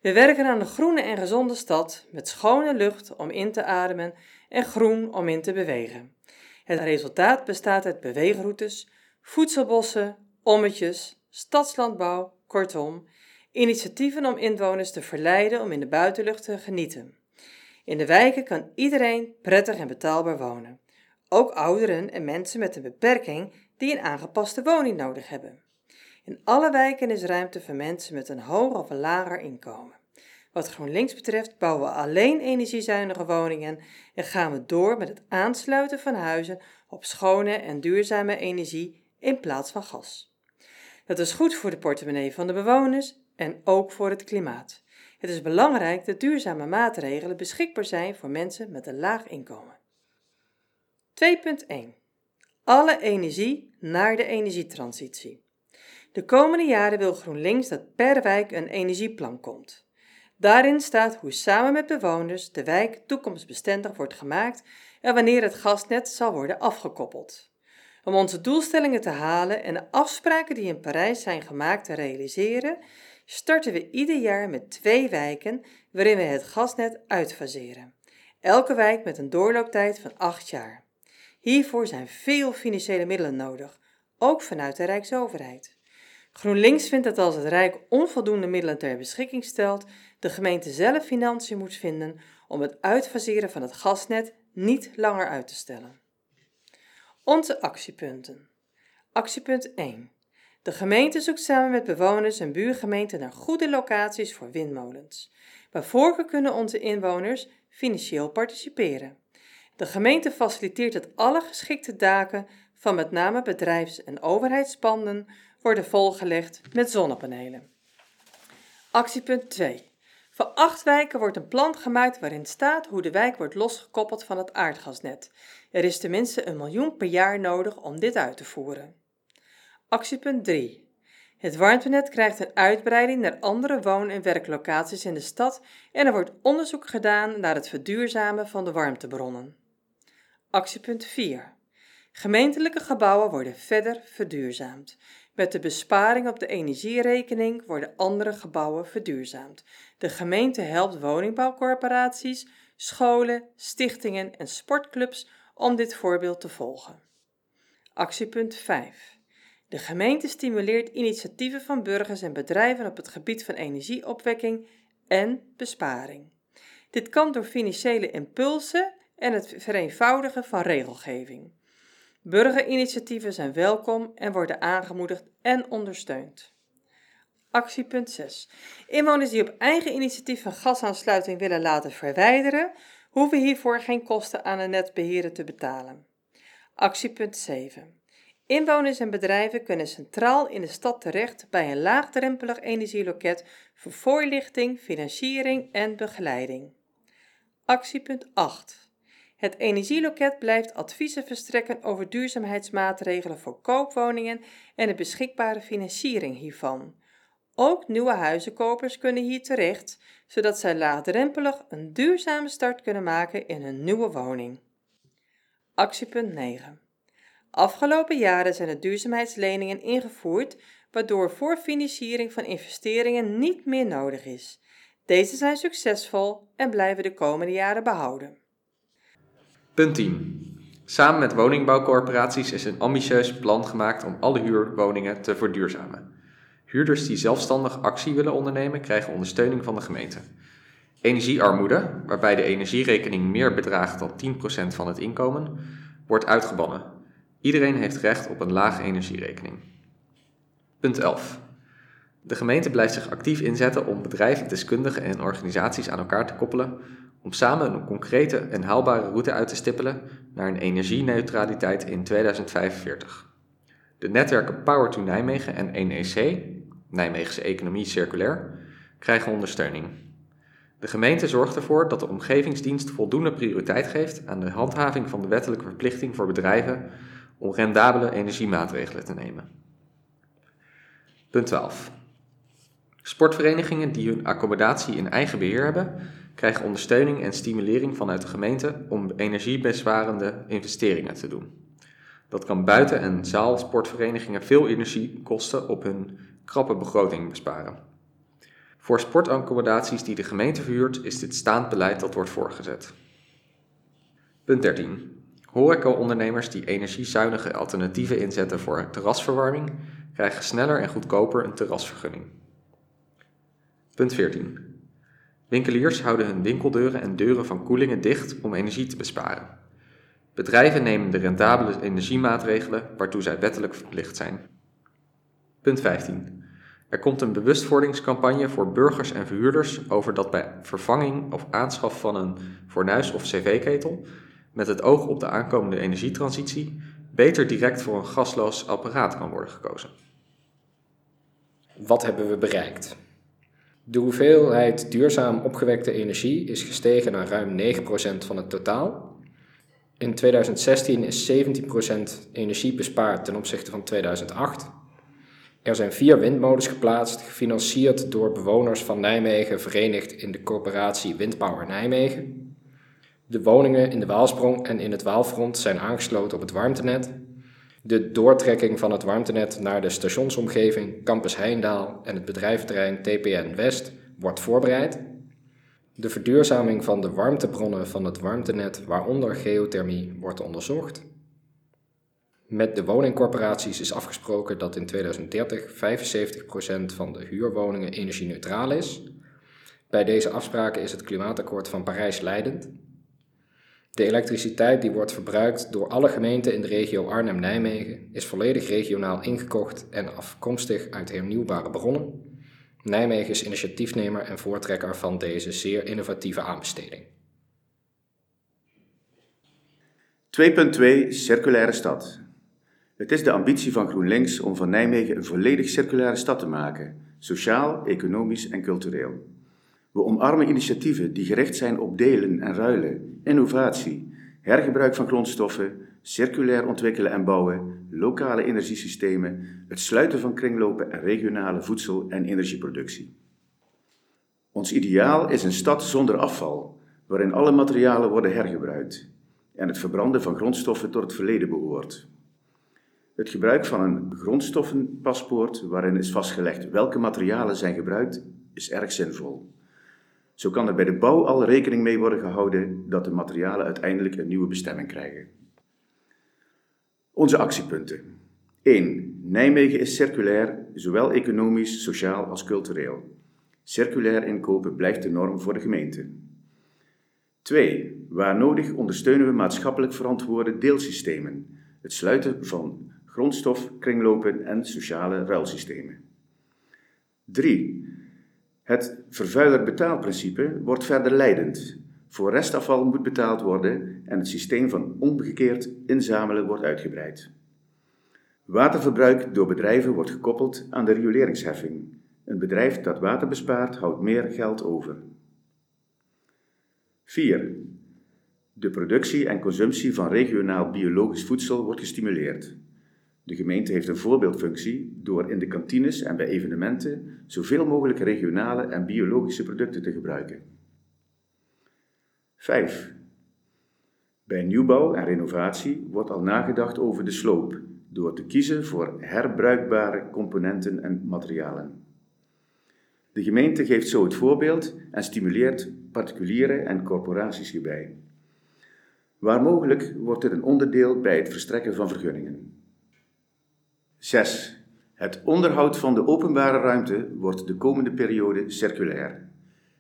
We werken aan een groene en gezonde stad met schone lucht om in te ademen en groen om in te bewegen. Het resultaat bestaat uit beweegroutes, voedselbossen, ommetjes, stadslandbouw, kortom, initiatieven om inwoners te verleiden om in de buitenlucht te genieten. In de wijken kan iedereen prettig en betaalbaar wonen. Ook ouderen en mensen met een beperking die een aangepaste woning nodig hebben. In alle wijken is ruimte voor mensen met een hoger of een lager inkomen. Wat GroenLinks betreft bouwen we alleen energiezuinige woningen en gaan we door met het aansluiten van huizen op schone en duurzame energie in plaats van gas. Dat is goed voor de portemonnee van de bewoners en ook voor het klimaat. Het is belangrijk dat duurzame maatregelen beschikbaar zijn voor mensen met een laag inkomen. 2.1 Alle energie naar de energietransitie. De komende jaren wil GroenLinks dat per wijk een energieplan komt. Daarin staat hoe samen met bewoners de wijk toekomstbestendig wordt gemaakt en wanneer het gasnet zal worden afgekoppeld. Om onze doelstellingen te halen en de afspraken die in Parijs zijn gemaakt te realiseren, starten we ieder jaar met twee wijken waarin we het gasnet uitfaseren. Elke wijk met een doorlooptijd van acht jaar. Hiervoor zijn veel financiële middelen nodig, ook vanuit de Rijksoverheid. GroenLinks vindt dat als het Rijk onvoldoende middelen ter beschikking stelt, de gemeente zelf financiën moet vinden om het uitfaseren van het gasnet niet langer uit te stellen. Onze actiepunten. Actiepunt 1. De gemeente zoekt samen met bewoners en buurgemeenten naar goede locaties voor windmolens. Bij kunnen onze inwoners financieel participeren. De gemeente faciliteert dat alle geschikte daken van met name bedrijfs- en overheidspanden worden volgelegd met zonnepanelen. Actiepunt 2. Voor acht wijken wordt een plan gemaakt waarin staat hoe de wijk wordt losgekoppeld van het aardgasnet. Er is tenminste een miljoen per jaar nodig om dit uit te voeren. Actiepunt 3. Het warmtenet krijgt een uitbreiding naar andere woon- en werklocaties in de stad en er wordt onderzoek gedaan naar het verduurzamen van de warmtebronnen. Actiepunt 4. Gemeentelijke gebouwen worden verder verduurzaamd. Met de besparing op de energierekening worden andere gebouwen verduurzaamd. De gemeente helpt woningbouwcorporaties, scholen, stichtingen en sportclubs om dit voorbeeld te volgen. Actiepunt 5. De gemeente stimuleert initiatieven van burgers en bedrijven op het gebied van energieopwekking en besparing. Dit kan door financiële impulsen en het vereenvoudigen van regelgeving. Burgerinitiatieven zijn welkom en worden aangemoedigd en ondersteund. Actiepunt 6. Inwoners die op eigen initiatief een gasaansluiting willen laten verwijderen, hoeven hiervoor geen kosten aan een netbeheerder te betalen. Actiepunt 7. Inwoners en bedrijven kunnen centraal in de stad terecht bij een laagdrempelig energieloket voor voorlichting, financiering en begeleiding. Actiepunt 8. Het energieloket blijft adviezen verstrekken over duurzaamheidsmaatregelen voor koopwoningen en de beschikbare financiering hiervan. Ook nieuwe huizenkopers kunnen hier terecht, zodat zij laagdrempelig een duurzame start kunnen maken in hun nieuwe woning. Actiepunt 9. Afgelopen jaren zijn er duurzaamheidsleningen ingevoerd, waardoor voorfinanciering van investeringen niet meer nodig is. Deze zijn succesvol en blijven de komende jaren behouden. Punt 10. Samen met woningbouwcorporaties is een ambitieus plan gemaakt om alle huurwoningen te verduurzamen. Huurders die zelfstandig actie willen ondernemen, krijgen ondersteuning van de gemeente. Energiearmoede, waarbij de energierekening meer bedraagt dan 10% van het inkomen, wordt uitgebannen. Iedereen heeft recht op een lage energierekening. Punt 11. De gemeente blijft zich actief inzetten om bedrijven, deskundigen en organisaties aan elkaar te koppelen om samen een concrete en haalbare route uit te stippelen naar een energieneutraliteit in 2045. De netwerken Power to Nijmegen en 1EC, Nijmegense Economie Circulair, krijgen ondersteuning. De gemeente zorgt ervoor dat de omgevingsdienst voldoende prioriteit geeft aan de handhaving van de wettelijke verplichting voor bedrijven om rendabele energiemaatregelen te nemen. Punt 12. Sportverenigingen die hun accommodatie in eigen beheer hebben, krijgen ondersteuning en stimulering vanuit de gemeente om energiebesparende investeringen te doen. Dat kan buiten- en zaalsportverenigingen veel energie kosten op hun krappe begroting besparen. Voor sportaccommodaties die de gemeente verhuurt is dit staand beleid dat wordt voorgezet. Punt 13. Horecaondernemers die energiezuinige alternatieven inzetten voor terrasverwarming krijgen sneller en goedkoper een terrasvergunning. Punt 14. Winkeliers houden hun winkeldeuren en deuren van koelingen dicht om energie te besparen. Bedrijven nemen de rendabele energiemaatregelen waartoe zij wettelijk verplicht zijn. Punt 15. Er komt een bewustwordingscampagne voor burgers en verhuurders over dat bij vervanging of aanschaf van een fornuis of cv-ketel, met het oog op de aankomende energietransitie, beter direct voor een gasloos apparaat kan worden gekozen. Wat hebben we bereikt? De hoeveelheid duurzaam opgewekte energie is gestegen naar ruim 9% van het totaal. In 2016 is 17% energie bespaard ten opzichte van 2008. Er zijn vier windmolens geplaatst, gefinancierd door bewoners van Nijmegen, verenigd in de corporatie Windpower Nijmegen. De woningen in de Waalsprong en in het Waalfront zijn aangesloten op het warmtenet. De doortrekking van het warmtenet naar de stationsomgeving Campus Heindaal en het bedrijventerrein TPN West wordt voorbereid. De verduurzaming van de warmtebronnen van het warmtenet, waaronder geothermie, wordt onderzocht. Met de woningcorporaties is afgesproken dat in 2030 75% van de huurwoningen energie-neutraal is. Bij deze afspraken is het klimaatakkoord van Parijs leidend. De elektriciteit die wordt verbruikt door alle gemeenten in de regio Arnhem-Nijmegen is volledig regionaal ingekocht en afkomstig uit hernieuwbare bronnen. Nijmegen is initiatiefnemer en voortrekker van deze zeer innovatieve aanbesteding. 2.2 Circulaire stad. Het is de ambitie van GroenLinks om van Nijmegen een volledig circulaire stad te maken, sociaal, economisch en cultureel. We omarmen initiatieven die gericht zijn op delen en ruilen, innovatie, hergebruik van grondstoffen, circulair ontwikkelen en bouwen, lokale energiesystemen, het sluiten van kringlopen en regionale voedsel- en energieproductie. Ons ideaal is een stad zonder afval, waarin alle materialen worden hergebruikt en het verbranden van grondstoffen tot het verleden behoort. Het gebruik van een grondstoffenpaspoort, waarin is vastgelegd welke materialen zijn gebruikt, is erg zinvol. Zo kan er bij de bouw al rekening mee worden gehouden dat de materialen uiteindelijk een nieuwe bestemming krijgen. Onze actiepunten. 1. Nijmegen is circulair, zowel economisch, sociaal als cultureel. Circulair inkopen blijft de norm voor de gemeente. 2. Waar nodig ondersteunen we maatschappelijk verantwoorde deelsystemen, het sluiten van grondstof, kringlopen en sociale ruilsystemen. 3. Het vervuiler-betaalprincipe wordt verder leidend. Voor restafval moet betaald worden en het systeem van omgekeerd inzamelen wordt uitgebreid. Waterverbruik door bedrijven wordt gekoppeld aan de rioleringsheffing. Een bedrijf dat water bespaart houdt meer geld over. 4. De productie en consumptie van regionaal biologisch voedsel wordt gestimuleerd. De gemeente heeft een voorbeeldfunctie door in de kantines en bij evenementen zoveel mogelijk regionale en biologische producten te gebruiken. 5. Bij nieuwbouw en renovatie wordt al nagedacht over de sloop door te kiezen voor herbruikbare componenten en materialen. De gemeente geeft zo het voorbeeld en stimuleert particulieren en corporaties hierbij. Waar mogelijk wordt dit een onderdeel bij het verstrekken van vergunningen. 6. Het onderhoud van de openbare ruimte wordt de komende periode circulair.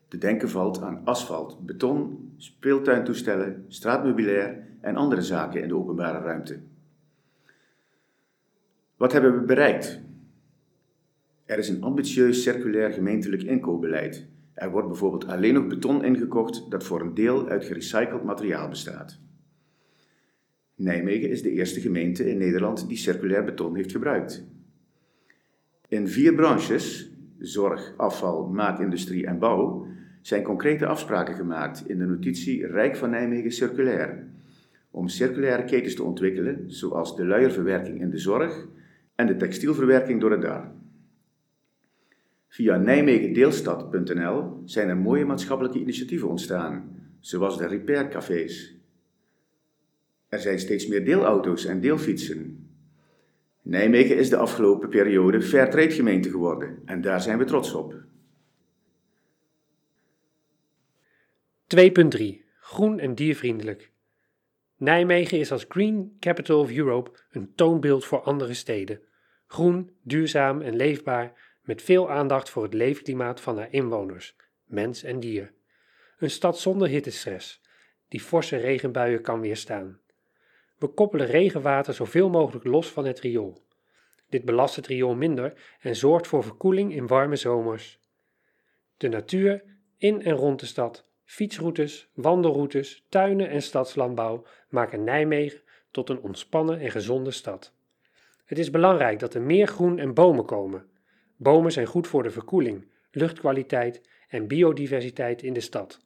Te denken valt aan asfalt, beton, speeltuintoestellen, straatmeubilair en andere zaken in de openbare ruimte. Wat hebben we bereikt? Er is een ambitieus circulair gemeentelijk inkoopbeleid. Er wordt bijvoorbeeld alleen nog beton ingekocht dat voor een deel uit gerecycled materiaal bestaat. Nijmegen is de eerste gemeente in Nederland die circulair beton heeft gebruikt. In vier branches, zorg, afval, maakindustrie en bouw, zijn concrete afspraken gemaakt in de notitie Rijk van Nijmegen Circulair. Om circulaire ketens te ontwikkelen, zoals de luierverwerking in de zorg en de textielverwerking door het dar. Via nijmegendeelstad.nl zijn er mooie maatschappelijke initiatieven ontstaan, zoals de repaircafés. Er zijn steeds meer deelauto's en deelfietsen. Nijmegen is de afgelopen periode Fairtrade gemeente geworden en daar zijn we trots op. 2.3 Groen en diervriendelijk. Nijmegen is als Green Capital of Europe een toonbeeld voor andere steden. Groen, duurzaam en leefbaar, met veel aandacht voor het leefklimaat van haar inwoners, mens en dier. Een stad zonder hittestress, die forse regenbuien kan weerstaan. We koppelen regenwater zoveel mogelijk los van het riool. Dit belast het riool minder en zorgt voor verkoeling in warme zomers. De natuur in en rond de stad, fietsroutes, wandelroutes, tuinen en stadslandbouw maken Nijmegen tot een ontspannen en gezonde stad. Het is belangrijk dat er meer groen en bomen komen. Bomen zijn goed voor de verkoeling, luchtkwaliteit en biodiversiteit in de stad.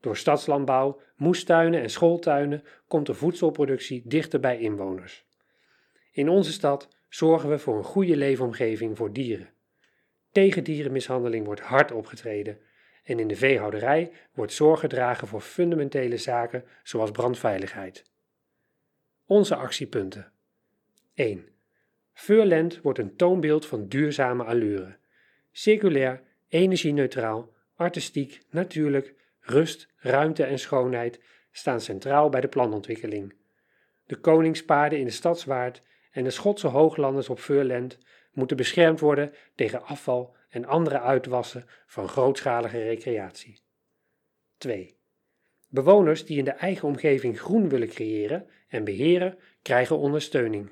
Door stadslandbouw, moestuinen en schooltuinen komt de voedselproductie dichter bij inwoners. In onze stad zorgen we voor een goede leefomgeving voor dieren. Tegen dierenmishandeling wordt hard opgetreden en in de veehouderij wordt zorg gedragen voor fundamentele zaken zoals brandveiligheid. Onze actiepunten 1. Furland wordt een toonbeeld van duurzame allure. Circulair, energieneutraal, artistiek, natuurlijk, rust, ruimte en schoonheid staan centraal bij de planontwikkeling. De koningspaarden in de stadswaard en de Schotse hooglanders op Furland moeten beschermd worden tegen afval en andere uitwassen van grootschalige recreatie. 2. Bewoners die in de eigen omgeving groen willen creëren en beheren, krijgen ondersteuning.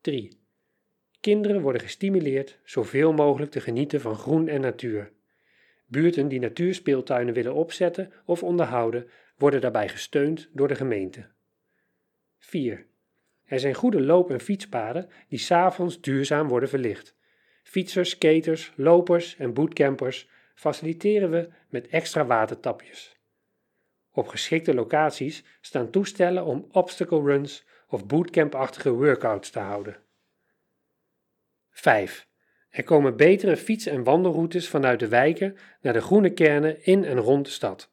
3. Kinderen worden gestimuleerd zoveel mogelijk te genieten van groen en natuur. Buurten die natuurspeeltuinen willen opzetten of onderhouden, worden daarbij gesteund door de gemeente. 4. Er zijn goede loop- en fietspaden die s'avonds duurzaam worden verlicht. Fietsers, skaters, lopers en bootcampers faciliteren we met extra watertapjes. Op geschikte locaties staan toestellen om obstacle runs of bootcampachtige workouts te houden. 5. Er komen betere fiets- en wandelroutes vanuit de wijken naar de groene kernen in en rond de stad.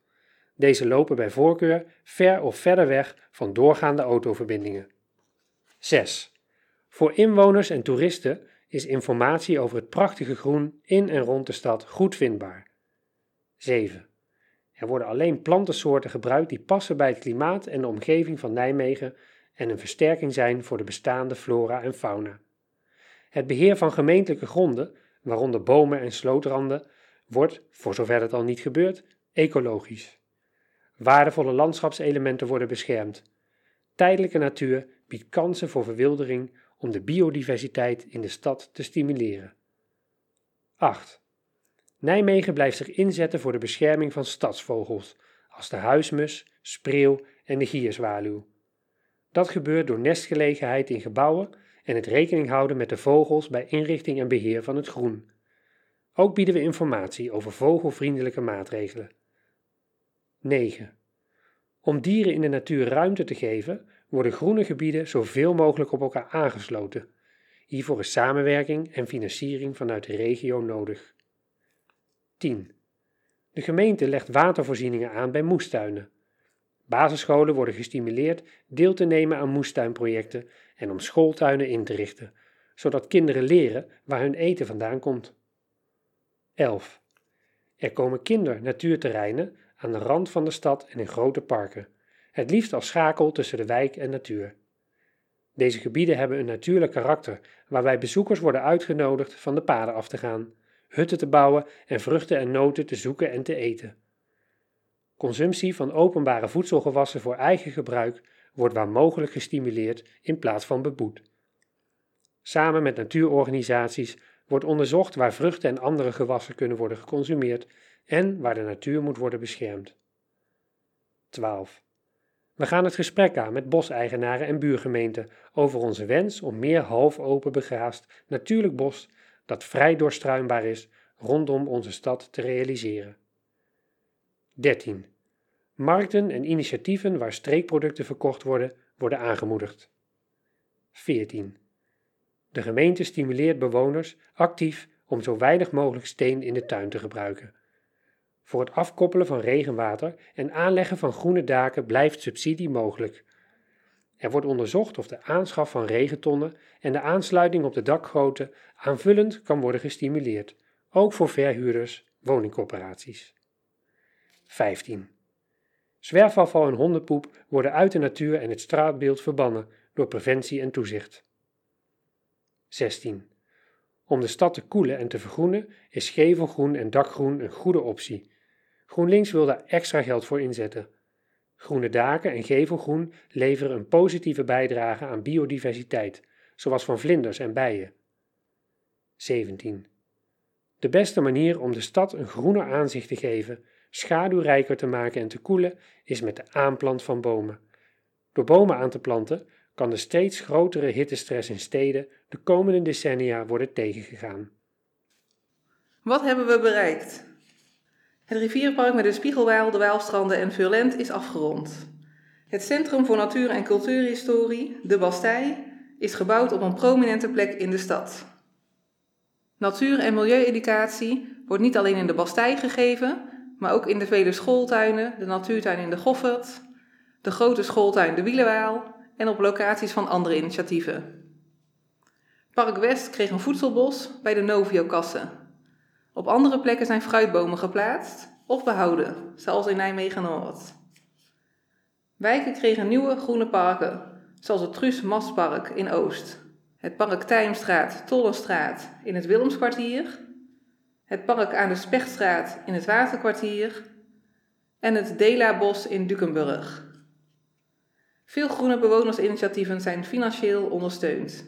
Deze lopen bij voorkeur ver of verder weg van doorgaande autoverbindingen. 6. Voor inwoners en toeristen is informatie over het prachtige groen in en rond de stad goed vindbaar. 7. Er worden alleen plantensoorten gebruikt die passen bij het klimaat en de omgeving van Nijmegen en een versterking zijn voor de bestaande flora en fauna. Het beheer van gemeentelijke gronden, waaronder bomen en slootranden, wordt, voor zover het al niet gebeurt, ecologisch. Waardevolle landschapselementen worden beschermd. Tijdelijke natuur biedt kansen voor verwildering om de biodiversiteit in de stad te stimuleren. 8. Nijmegen blijft zich inzetten voor de bescherming van stadsvogels, als de huismus, spreeuw en de gierzwaluw. Dat gebeurt door nestgelegenheid in gebouwen en het rekening houden met de vogels bij inrichting en beheer van het groen. Ook bieden we informatie over vogelvriendelijke maatregelen. 9. Om dieren in de natuur ruimte te geven, worden groene gebieden zoveel mogelijk op elkaar aangesloten. Hiervoor is samenwerking en financiering vanuit de regio nodig. 10. De gemeente legt watervoorzieningen aan bij moestuinen. Basisscholen worden gestimuleerd deel te nemen aan moestuinprojecten en om schooltuinen in te richten, zodat kinderen leren waar hun eten vandaan komt. 11. Er komen kinder-natuurterreinen aan de rand van de stad en in grote parken, het liefst als schakel tussen de wijk en natuur. Deze gebieden hebben een natuurlijk karakter, waarbij bezoekers worden uitgenodigd van de paden af te gaan, hutten te bouwen en vruchten en noten te zoeken en te eten. Consumptie van openbare voedselgewassen voor eigen gebruik wordt waar mogelijk gestimuleerd in plaats van beboet. Samen met natuurorganisaties wordt onderzocht waar vruchten en andere gewassen kunnen worden geconsumeerd en waar de natuur moet worden beschermd. 12. We gaan het gesprek aan met boseigenaren en buurgemeenten over onze wens om meer half open begraasd natuurlijk bos dat vrij doorstruimbaar is rondom onze stad te realiseren. 13. Markten en initiatieven waar streekproducten verkocht worden, worden aangemoedigd. 14. De gemeente stimuleert bewoners actief om zo weinig mogelijk steen in de tuin te gebruiken. Voor het afkoppelen van regenwater en aanleggen van groene daken blijft subsidie mogelijk. Er wordt onderzocht of de aanschaf van regentonnen en de aansluiting op de dakgoten aanvullend kan worden gestimuleerd, ook voor verhuurders, woningcorporaties. 15. Zwerfafval en hondenpoep worden uit de natuur en het straatbeeld verbannen door preventie en toezicht. 16. Om de stad te koelen en te vergroenen is gevelgroen en dakgroen een goede optie. GroenLinks wil daar extra geld voor inzetten. Groene daken en gevelgroen leveren een positieve bijdrage aan biodiversiteit, zoals van vlinders en bijen. 17. De beste manier om de stad een groener aanzicht te geven, schaduwrijker te maken en te koelen, is met de aanplant van bomen. Door bomen aan te planten kan de steeds grotere hittestress in steden de komende decennia worden tegengegaan. Wat hebben we bereikt? Het rivierpark met de Spiegelwaal, de Waalstranden en Violent is afgerond. Het Centrum voor Natuur- en Cultuurhistorie, de Bastij, is gebouwd op een prominente plek in de stad. Natuur- en milieueducatie wordt niet alleen in de Bastij gegeven, maar ook in de vele schooltuinen, de natuurtuin in de Goffert, de grote schooltuin de Wielenwaal en op locaties van andere initiatieven. Park West kreeg een voedselbos bij de Novio-kassen. Op andere plekken zijn fruitbomen geplaatst of behouden, zoals in Nijmegen-Noord. Wijken kregen nieuwe groene parken, zoals het Truus Mastpark in Oost, het Park Tijmstraat, Tollenstraat in het Willemskwartier, het park aan de Spechtstraat in het Waterkwartier en het Dela-bos in Dukenburg. Veel groene bewonersinitiatieven zijn financieel ondersteund.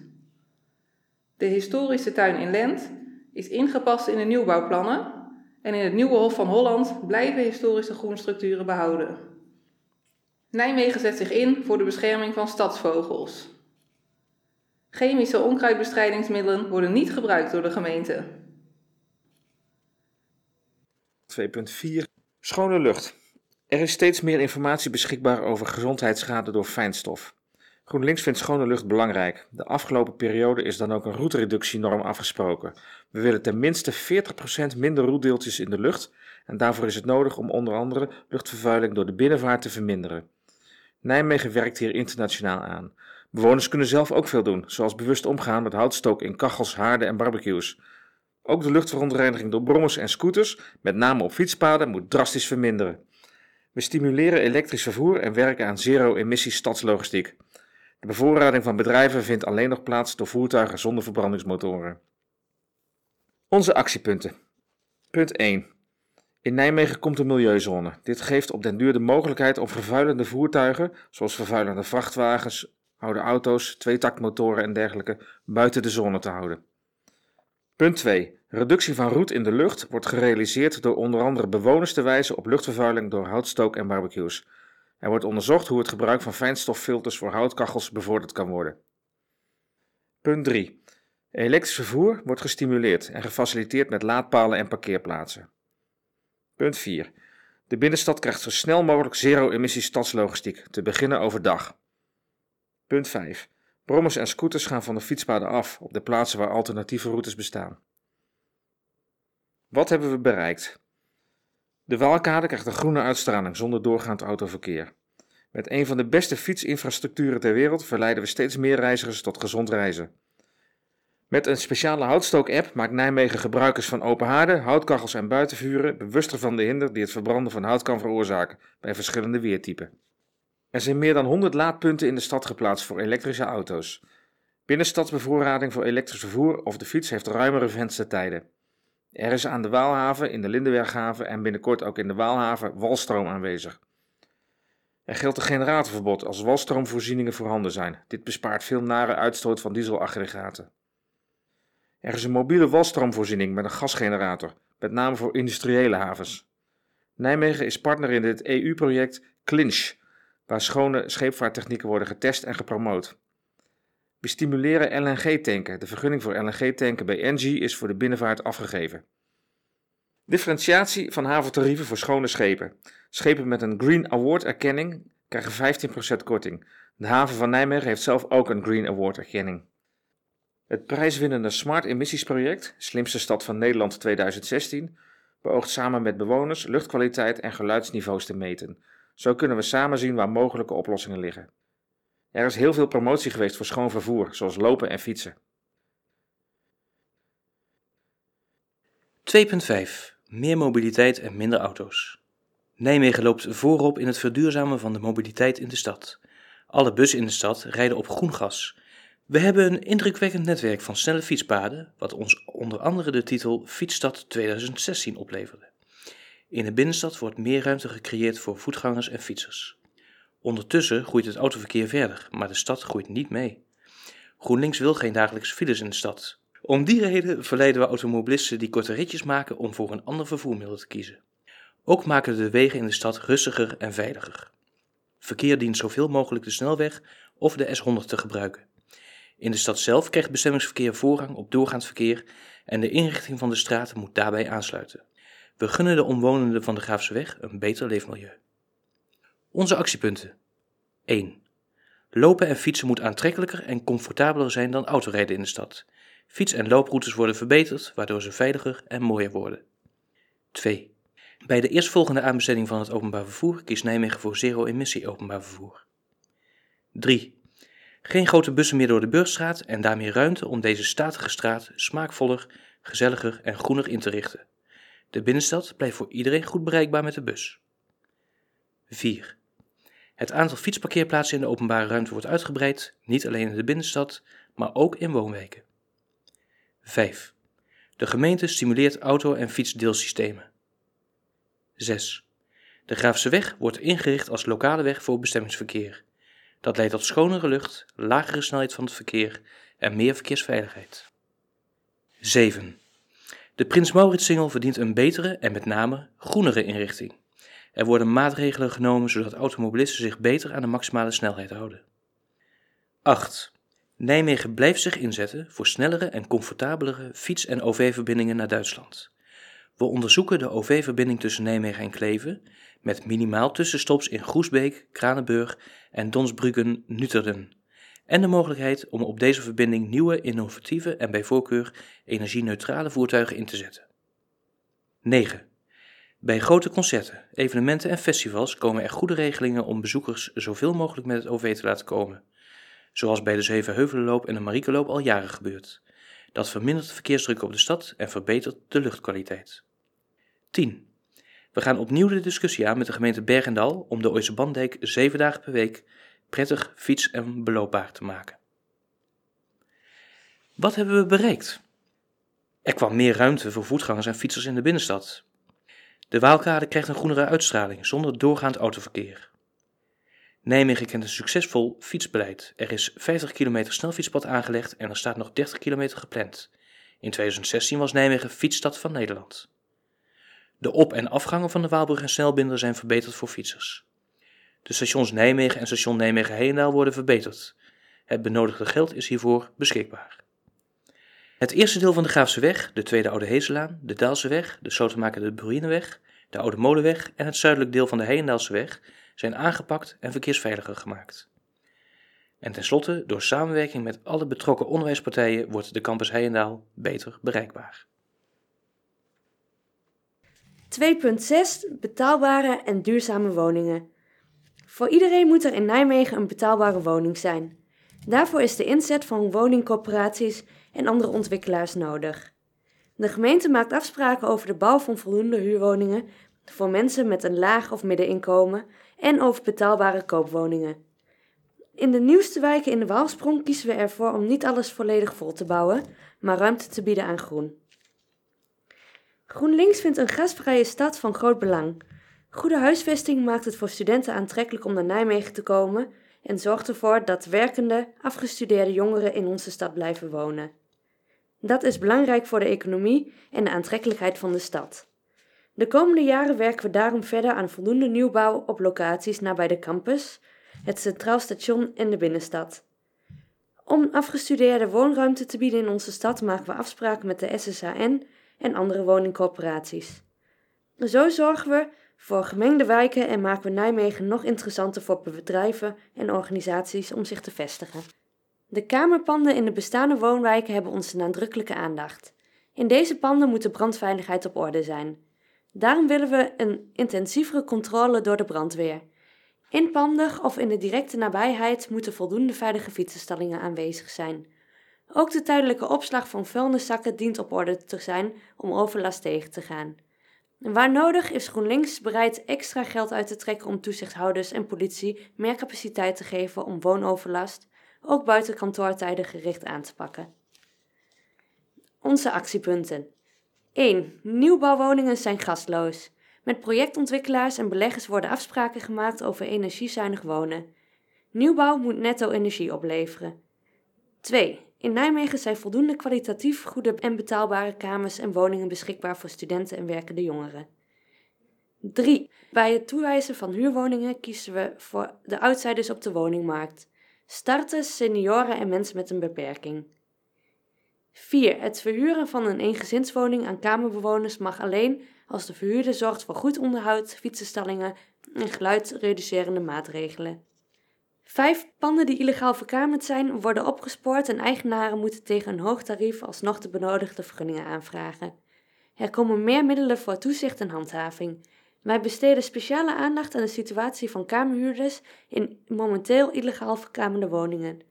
De historische tuin in Lent is ingepast in de nieuwbouwplannen en in het nieuwe Hof van Holland blijven historische groenstructuren behouden. Nijmegen zet zich in voor de bescherming van stadsvogels. Chemische onkruidbestrijdingsmiddelen worden niet gebruikt door de gemeente. 2.4 Schone lucht. Er is steeds meer informatie beschikbaar over gezondheidsschade door fijnstof. GroenLinks vindt schone lucht belangrijk. De afgelopen periode is dan ook een roetreductienorm afgesproken. We willen ten minste 40% minder roetdeeltjes in de lucht en daarvoor is het nodig om onder andere luchtvervuiling door de binnenvaart te verminderen. Nijmegen werkt hier internationaal aan. Bewoners kunnen zelf ook veel doen, zoals bewust omgaan met houtstook in kachels, haarden en barbecues. Ook de luchtverontreiniging door brommers en scooters, met name op fietspaden, moet drastisch verminderen. We stimuleren elektrisch vervoer en werken aan zero-emissie stadslogistiek. De bevoorrading van bedrijven vindt alleen nog plaats door voertuigen zonder verbrandingsmotoren. Onze actiepunten. Punt 1. In Nijmegen komt een milieuzone. Dit geeft op den duur de mogelijkheid om vervuilende voertuigen, zoals vervuilende vrachtwagens, oude auto's, tweetaktmotoren en dergelijke, buiten de zone te houden. Punt 2. Reductie van roet in de lucht wordt gerealiseerd door onder andere bewoners te wijzen op luchtvervuiling door houtstook en barbecues. Er wordt onderzocht hoe het gebruik van fijnstoffilters voor houtkachels bevorderd kan worden. Punt 3. Elektrisch vervoer wordt gestimuleerd en gefaciliteerd met laadpalen en parkeerplaatsen. Punt 4. De binnenstad krijgt zo snel mogelijk zero-emissie stadslogistiek, te beginnen overdag. Punt 5. Brommers en scooters gaan van de fietspaden af op de plaatsen waar alternatieve routes bestaan. Wat hebben we bereikt? De Waalkade krijgt een groene uitstraling zonder doorgaand autoverkeer. Met een van de beste fietsinfrastructuren ter wereld verleiden we steeds meer reizigers tot gezond reizen. Met een speciale houtstook-app maakt Nijmegen gebruikers van open haarden, houtkachels en buitenvuren bewuster van de hinder die het verbranden van hout kan veroorzaken bij verschillende weertypen. Er zijn meer dan 100 laadpunten in de stad geplaatst voor elektrische auto's. Binnenstadsbevoorrading voor elektrisch vervoer of de fiets heeft ruimere venstertijden. Er is aan de Waalhaven, in de Lindenberghaven en binnenkort ook in de Waalhaven walstroom aanwezig. Er geldt een generatorverbod als walstroomvoorzieningen voorhanden zijn. Dit bespaart veel nare uitstoot van dieselaggregaten. Er is een mobiele walstroomvoorziening met een gasgenerator, met name voor industriële havens. Nijmegen is partner in dit EU-project CLINCH, waar schone scheepvaarttechnieken worden getest en gepromoot. We stimuleren LNG-tanken. De vergunning voor LNG-tanken bij Engie is voor de binnenvaart afgegeven. Differentiatie van haventarieven voor schone schepen. Schepen met een Green Award-erkenning krijgen 15% korting. De haven van Nijmegen heeft zelf ook een Green Award-erkenning. Het prijswinnende Smart Emissies-project, Slimste Stad van Nederland 2016, beoogt samen met bewoners luchtkwaliteit en geluidsniveaus te meten. Zo kunnen we samen zien waar mogelijke oplossingen liggen. Er is heel veel promotie geweest voor schoon vervoer, zoals lopen en fietsen. 2.5 Meer mobiliteit en minder auto's. Nijmegen loopt voorop in het verduurzamen van de mobiliteit in de stad. Alle bussen in de stad rijden op groen gas. We hebben een indrukwekkend netwerk van snelle fietspaden, wat ons onder andere de titel Fietsstad 2016 opleverde. In de binnenstad wordt meer ruimte gecreëerd voor voetgangers en fietsers. Ondertussen groeit het autoverkeer verder, maar de stad groeit niet mee. GroenLinks wil geen dagelijkse files in de stad. Om die reden verleiden we automobilisten die korte ritjes maken om voor een ander vervoermiddel te kiezen. Ook maken de wegen in de stad rustiger en veiliger. Verkeer dient zoveel mogelijk de snelweg of de S100 te gebruiken. In de stad zelf krijgt bestemmingsverkeer voorrang op doorgaand verkeer en de inrichting van de straten moet daarbij aansluiten. We gunnen de omwonenden van de Graafse Weg een beter leefmilieu. Onze actiepunten 1. Lopen en fietsen moet aantrekkelijker en comfortabeler zijn dan autorijden in de stad. Fiets- en looproutes worden verbeterd, waardoor ze veiliger en mooier worden. 2. Bij de eerstvolgende aanbesteding van het openbaar vervoer kiest Nijmegen voor zero-emissie openbaar vervoer. 3. Geen grote bussen meer door de Burgstraat en daarmee ruimte om deze statige straat smaakvoller, gezelliger en groener in te richten. De binnenstad blijft voor iedereen goed bereikbaar met de bus. 4. Het aantal fietsparkeerplaatsen in de openbare ruimte wordt uitgebreid, niet alleen in de binnenstad, maar ook in woonwijken. 5. De gemeente stimuleert auto- en fietsdeelsystemen. 6. De Graafse Weg wordt ingericht als lokale weg voor bestemmingsverkeer. Dat leidt tot schonere lucht, lagere snelheid van het verkeer en meer verkeersveiligheid. 7. De Prins Maurits-singel verdient een betere en met name groenere inrichting. Er worden maatregelen genomen zodat automobilisten zich beter aan de maximale snelheid houden. 8. Nijmegen blijft zich inzetten voor snellere en comfortabelere fiets- en OV-verbindingen naar Duitsland. We onderzoeken de OV-verbinding tussen Nijmegen en Kleven met minimaal tussenstops in Groesbeek, Kranenburg en Donsbruggen-Nutterden. En de mogelijkheid om op deze verbinding nieuwe, innovatieve en bij voorkeur energie-neutrale voertuigen in te zetten. 9. Bij grote concerten, evenementen en festivals komen er goede regelingen om bezoekers zoveel mogelijk met het OV te laten komen. Zoals bij de Zevenheuvelenloop en de Mariekeloop al jaren gebeurt. Dat vermindert de verkeersdruk op de stad en verbetert de luchtkwaliteit. 10. We gaan opnieuw de discussie aan met de gemeente Bergendal om de Ooise Bandijk zeven dagen per week prettig fiets- en beloopbaar te maken. Wat hebben we bereikt? Er kwam meer ruimte voor voetgangers en fietsers in de binnenstad. De Waalkade krijgt een groenere uitstraling zonder doorgaand autoverkeer. Nijmegen kent een succesvol fietsbeleid. Er is 50 kilometer snelfietspad aangelegd en er staat nog 30 kilometer gepland. In 2016 was Nijmegen fietsstad van Nederland. De op- en afgangen van de Waalbrug en Snelbinder zijn verbeterd voor fietsers. De stations Nijmegen en station Nijmegen-Heendaal worden verbeterd. Het benodigde geld is hiervoor beschikbaar. Het eerste deel van de Graafse Weg, de Tweede Oude Hezelaan, de Daalse Weg, de Slotenmaker de Bruineweg, de Oude Molenweg en het zuidelijk deel van de Heendaalse Weg zijn aangepakt en verkeersveiliger gemaakt. En tenslotte, door samenwerking met alle betrokken onderwijspartijen wordt de campus Heijendaal beter bereikbaar. 2.6 Betaalbare en duurzame woningen. Voor iedereen moet er in Nijmegen een betaalbare woning zijn. Daarvoor is de inzet van woningcorporaties en andere ontwikkelaars nodig. De gemeente maakt afspraken over de bouw van voldoende huurwoningen voor mensen met een laag of middeninkomen en over betaalbare koopwoningen. In de nieuwste wijken in de Waalsprong kiezen we ervoor om niet alles volledig vol te bouwen, maar ruimte te bieden aan groen. GroenLinks vindt een gasvrije stad van groot belang. Goede huisvesting maakt het voor studenten aantrekkelijk om naar Nijmegen te komen en zorgt ervoor dat werkende, afgestudeerde jongeren in onze stad blijven wonen. Dat is belangrijk voor de economie en de aantrekkelijkheid van de stad. De komende jaren werken we daarom verder aan voldoende nieuwbouw op locaties nabij de campus, het Centraal Station en de binnenstad. Om afgestudeerde woonruimte te bieden in onze stad maken we afspraken met de SSAN en andere woningcorporaties. Zo zorgen we voor gemengde wijken en maken we Nijmegen nog interessanter voor bedrijven en organisaties om zich te vestigen. De kamerpanden in de bestaande woonwijken hebben onze nadrukkelijke aandacht. In deze panden moet de brandveiligheid op orde zijn. Daarom willen we een intensievere controle door de brandweer. In panden of in de directe nabijheid moeten voldoende veilige fietsenstallingen aanwezig zijn. Ook de tijdelijke opslag van vuilniszakken dient op orde te zijn om overlast tegen te gaan. Waar nodig is GroenLinks bereid extra geld uit te trekken om toezichthouders en politie meer capaciteit te geven om woonoverlast, ook buiten kantoortijden gericht aan te pakken. Onze actiepunten. 1. Nieuwbouwwoningen zijn gastloos. Met projectontwikkelaars en beleggers worden afspraken gemaakt over energiezuinig wonen. Nieuwbouw moet netto energie opleveren. 2. In Nijmegen zijn voldoende kwalitatief goede en betaalbare kamers en woningen beschikbaar voor studenten en werkende jongeren. 3. Bij het toewijzen van huurwoningen kiezen we voor de outsiders op de woningmarkt. Starters, senioren en mensen met een beperking. 4. Het verhuren van een eengezinswoning aan kamerbewoners mag alleen als de verhuurder zorgt voor goed onderhoud, fietsenstallingen en geluidsreducerende maatregelen. Vijf panden die illegaal verkamerd zijn, worden opgespoord en eigenaren moeten tegen een hoog tarief alsnog de benodigde vergunningen aanvragen. Er komen meer middelen voor toezicht en handhaving. Wij besteden speciale aandacht aan de situatie van kamerhuurders in momenteel illegaal verkamerde woningen.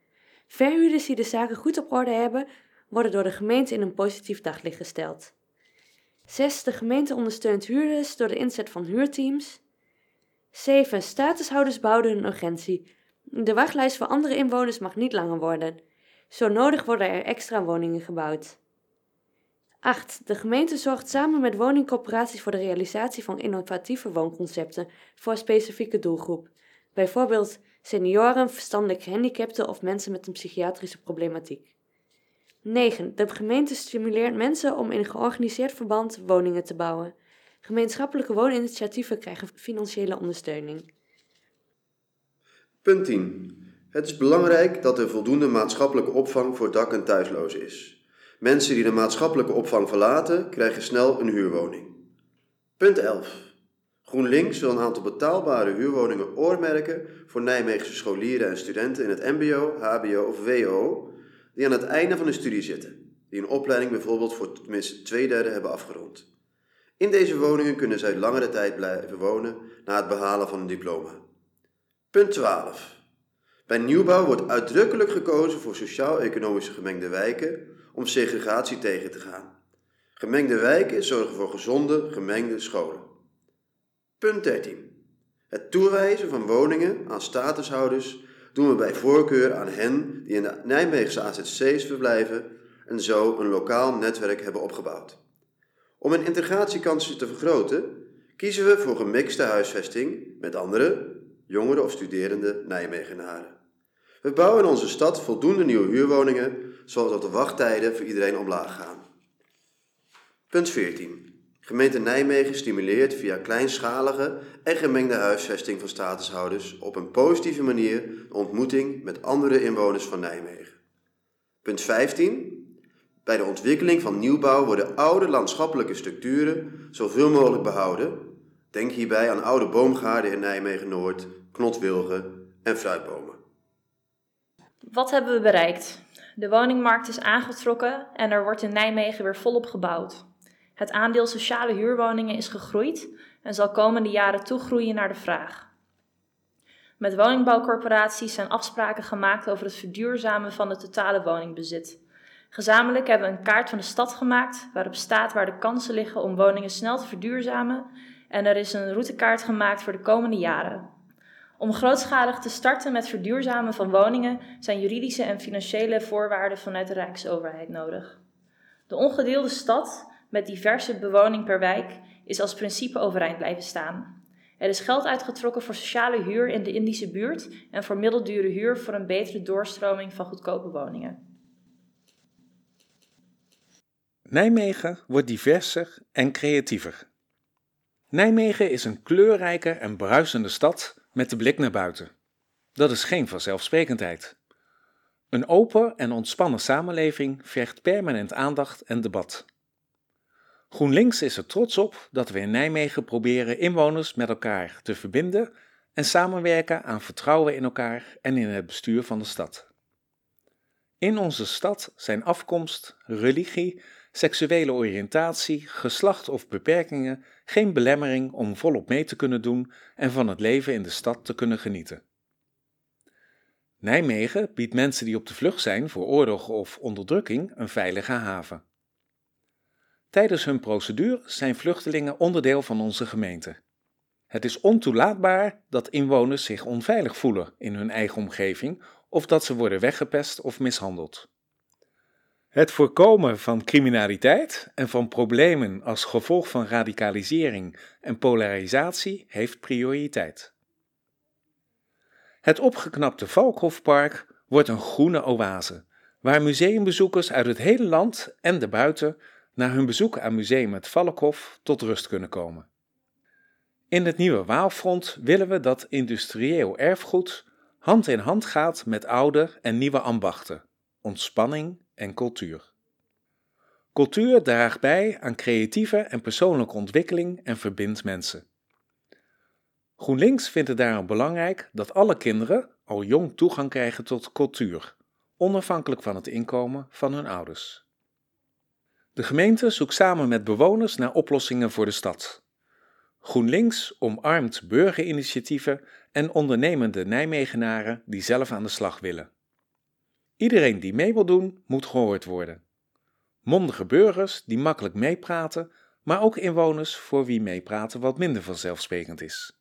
Verhuurders die de zaken goed op orde hebben, worden door de gemeente in een positief daglicht gesteld. 6. De gemeente ondersteunt huurders door de inzet van huurteams. 7. Statushouders behouden hun urgentie. De wachtlijst voor andere inwoners mag niet langer worden. Zo nodig worden er extra woningen gebouwd. 8. De gemeente zorgt samen met woningcorporaties voor de realisatie van innovatieve woonconcepten voor een specifieke doelgroep, bijvoorbeeld senioren, verstandelijk gehandicapten of mensen met een psychiatrische problematiek. 9. De gemeente stimuleert mensen om in georganiseerd verband woningen te bouwen. Gemeenschappelijke wooninitiatieven krijgen financiële ondersteuning. Punt 10. Het is belangrijk dat er voldoende maatschappelijke opvang voor dak- en thuislozen is. Mensen die de maatschappelijke opvang verlaten, krijgen snel een huurwoning. Punt 11. GroenLinks wil een aantal betaalbare huurwoningen oormerken voor Nijmeegse scholieren en studenten in het MBO, HBO of WO, die aan het einde van hun studie zitten, die een opleiding bijvoorbeeld voor tenminste twee derde hebben afgerond. In deze woningen kunnen zij langere tijd blijven wonen na het behalen van een diploma. Punt 12. Bij nieuwbouw wordt uitdrukkelijk gekozen voor sociaal-economische gemengde wijken om segregatie tegen te gaan. Gemengde wijken zorgen voor gezonde, gemengde scholen. Punt 13. Het toewijzen van woningen aan statushouders doen we bij voorkeur aan hen die in de Nijmeegse AZC's verblijven en zo een lokaal netwerk hebben opgebouwd. Om hun integratiekansen te vergroten, kiezen we voor gemixte huisvesting met andere, jongere of studerende Nijmegenaren. We bouwen in onze stad voldoende nieuwe huurwoningen, zodat de wachttijden voor iedereen omlaag gaan. Punt 14. Gemeente Nijmegen stimuleert via kleinschalige en gemengde huisvesting van statushouders op een positieve manier de ontmoeting met andere inwoners van Nijmegen. Punt 15. Bij de ontwikkeling van nieuwbouw worden oude landschappelijke structuren zoveel mogelijk behouden. Denk hierbij aan oude boomgaarden in Nijmegen-Noord, knotwilgen en fruitbomen. Wat hebben we bereikt? De woningmarkt is aangetrokken en er wordt in Nijmegen weer volop gebouwd. Het aandeel sociale huurwoningen is gegroeid en zal komende jaren toegroeien naar de vraag. Met woningbouwcorporaties zijn afspraken gemaakt over het verduurzamen van het totale woningbezit. Gezamenlijk hebben we een kaart van de stad gemaakt waarop staat waar de kansen liggen om woningen snel te verduurzamen en er is een routekaart gemaakt voor de komende jaren. Om grootschalig te starten met verduurzamen van woningen zijn juridische en financiële voorwaarden vanuit de Rijksoverheid nodig. De ongedeelde stad met diverse bewoning per wijk is als principe overeind blijven staan. Er is geld uitgetrokken voor sociale huur in de Indische buurt en voor middeldure huur voor een betere doorstroming van goedkope woningen. Nijmegen wordt diverser en creatiever. Nijmegen is een kleurrijke en bruisende stad met de blik naar buiten. Dat is geen vanzelfsprekendheid. Een open en ontspannen samenleving vergt permanent aandacht en debat. GroenLinks is er trots op dat we in Nijmegen proberen inwoners met elkaar te verbinden en samenwerken aan vertrouwen in elkaar en in het bestuur van de stad. In onze stad zijn afkomst, religie, seksuele oriëntatie, geslacht of beperkingen geen belemmering om volop mee te kunnen doen en van het leven in de stad te kunnen genieten. Nijmegen biedt mensen die op de vlucht zijn voor oorlog of onderdrukking een veilige haven. Tijdens hun procedure zijn vluchtelingen onderdeel van onze gemeente. Het is ontoelaatbaar dat inwoners zich onveilig voelen in hun eigen omgeving of dat ze worden weggepest of mishandeld. Het voorkomen van criminaliteit en van problemen als gevolg van radicalisering en polarisatie heeft prioriteit. Het opgeknapte Valkhofpark wordt een groene oase, waar museumbezoekers uit het hele land en daarbuiten na hun bezoek aan Museum het Valkhof tot rust kunnen komen. In het nieuwe Waalfront willen we dat industrieel erfgoed hand in hand gaat met oude en nieuwe ambachten, ontspanning en cultuur. Cultuur draagt bij aan creatieve en persoonlijke ontwikkeling en verbindt mensen. GroenLinks vindt het daarom belangrijk dat alle kinderen al jong toegang krijgen tot cultuur, onafhankelijk van het inkomen van hun ouders. De gemeente zoekt samen met bewoners naar oplossingen voor de stad. GroenLinks omarmt burgerinitiatieven en ondernemende Nijmegenaren die zelf aan de slag willen. Iedereen die mee wil doen, moet gehoord worden. Mondige burgers die makkelijk meepraten, maar ook inwoners voor wie meepraten wat minder vanzelfsprekend is.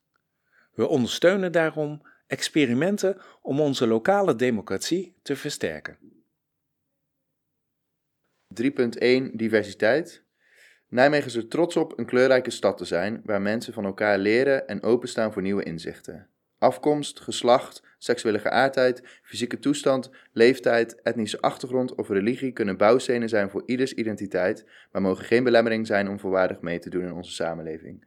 We ondersteunen daarom experimenten om onze lokale democratie te versterken. 3.1 Diversiteit. Nijmegen is er trots op een kleurrijke stad te zijn waar mensen van elkaar leren en openstaan voor nieuwe inzichten. Afkomst, geslacht, seksuele geaardheid, fysieke toestand, leeftijd, etnische achtergrond of religie kunnen bouwstenen zijn voor ieders identiteit, maar mogen geen belemmering zijn om volwaardig mee te doen in onze samenleving.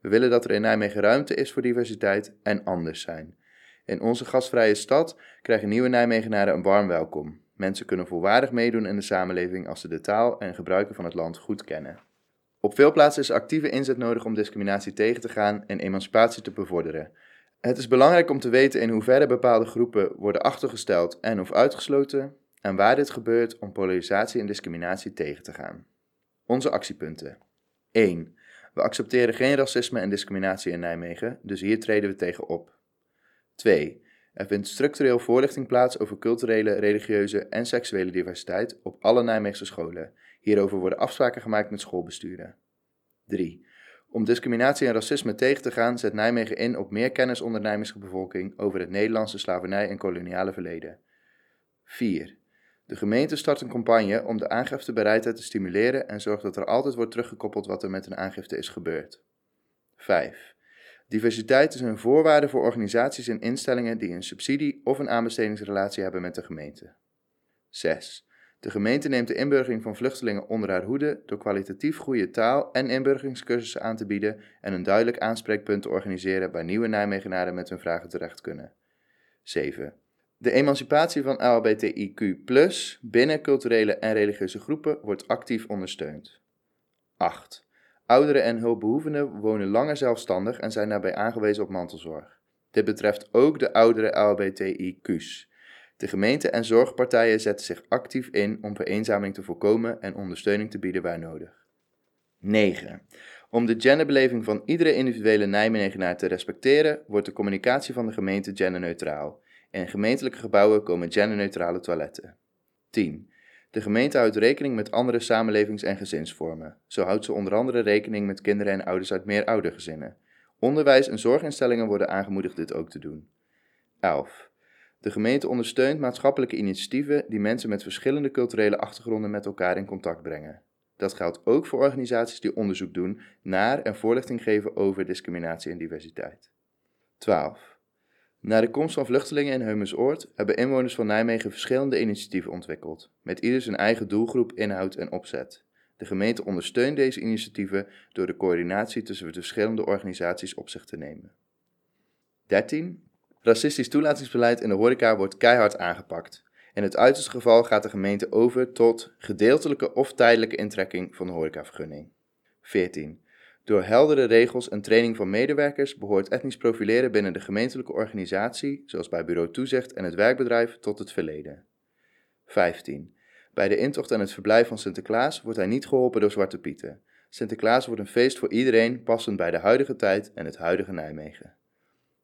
We willen dat er in Nijmegen ruimte is voor diversiteit en anders zijn. In onze gastvrije stad krijgen nieuwe Nijmegenaren een warm welkom. Mensen kunnen volwaardig meedoen in de samenleving als ze de taal en gebruiken van het land goed kennen. Op veel plaatsen is actieve inzet nodig om discriminatie tegen te gaan en emancipatie te bevorderen. Het is belangrijk om te weten in hoeverre bepaalde groepen worden achtergesteld en of uitgesloten en waar dit gebeurt om polarisatie en discriminatie tegen te gaan. Onze actiepunten. 1. We accepteren geen racisme en discriminatie in Nijmegen, dus hier treden we tegen op. 2. Er vindt structureel voorlichting plaats over culturele, religieuze en seksuele diversiteit op alle Nijmeegse scholen. Hierover worden afspraken gemaakt met schoolbesturen. 3. Om discriminatie en racisme tegen te gaan zet Nijmegen in op meer kennis onder bevolking over het Nederlandse slavernij en koloniale verleden. 4. De gemeente start een campagne om de aangiftebereidheid te stimuleren en zorgt dat er altijd wordt teruggekoppeld wat er met een aangifte is gebeurd. 5. Diversiteit is een voorwaarde voor organisaties en instellingen die een subsidie of een aanbestedingsrelatie hebben met de gemeente. 6. De gemeente neemt de inburgering van vluchtelingen onder haar hoede door kwalitatief goede taal- en inburgeringscursussen aan te bieden en een duidelijk aanspreekpunt te organiseren waar nieuwe Nijmegenaren met hun vragen terecht kunnen. 7. De emancipatie van LHBTIQ binnen culturele en religieuze groepen wordt actief ondersteund. 8. Ouderen en hulpbehoevenden wonen langer zelfstandig en zijn daarbij aangewezen op mantelzorg. Dit betreft ook de oudere LHBTIQ's. De gemeente en zorgpartijen zetten zich actief in om vereenzaming te voorkomen en ondersteuning te bieden waar nodig. 9. Om de genderbeleving van iedere individuele Nijmegenaar te respecteren, wordt de communicatie van de gemeente genderneutraal. In gemeentelijke gebouwen komen genderneutrale toiletten. 10. De gemeente houdt rekening met andere samenlevings- en gezinsvormen. Zo houdt ze onder andere rekening met kinderen en ouders uit meeroudergezinnen. Onderwijs- en zorginstellingen worden aangemoedigd dit ook te doen. 11. De gemeente ondersteunt maatschappelijke initiatieven die mensen met verschillende culturele achtergronden met elkaar in contact brengen. Dat geldt ook voor organisaties die onderzoek doen naar en voorlichting geven over discriminatie en diversiteit. 12. Na de komst van vluchtelingen in Heumensoord hebben inwoners van Nijmegen verschillende initiatieven ontwikkeld, met ieder zijn eigen doelgroep, inhoud en opzet. De gemeente ondersteunt deze initiatieven door de coördinatie tussen de verschillende organisaties op zich te nemen. 13. Racistisch toelatingsbeleid in de horeca wordt keihard aangepakt. In het uiterste geval gaat de gemeente over tot gedeeltelijke of tijdelijke intrekking van de horecavergunning. 14. Door heldere regels en training van medewerkers behoort etnisch profileren binnen de gemeentelijke organisatie, zoals bij bureau toezicht en het werkbedrijf, tot het verleden. 15. Bij de intocht en het verblijf van Sinterklaas wordt hij niet geholpen door Zwarte Pieten. Sinterklaas wordt een feest voor iedereen, passend bij de huidige tijd en het huidige Nijmegen.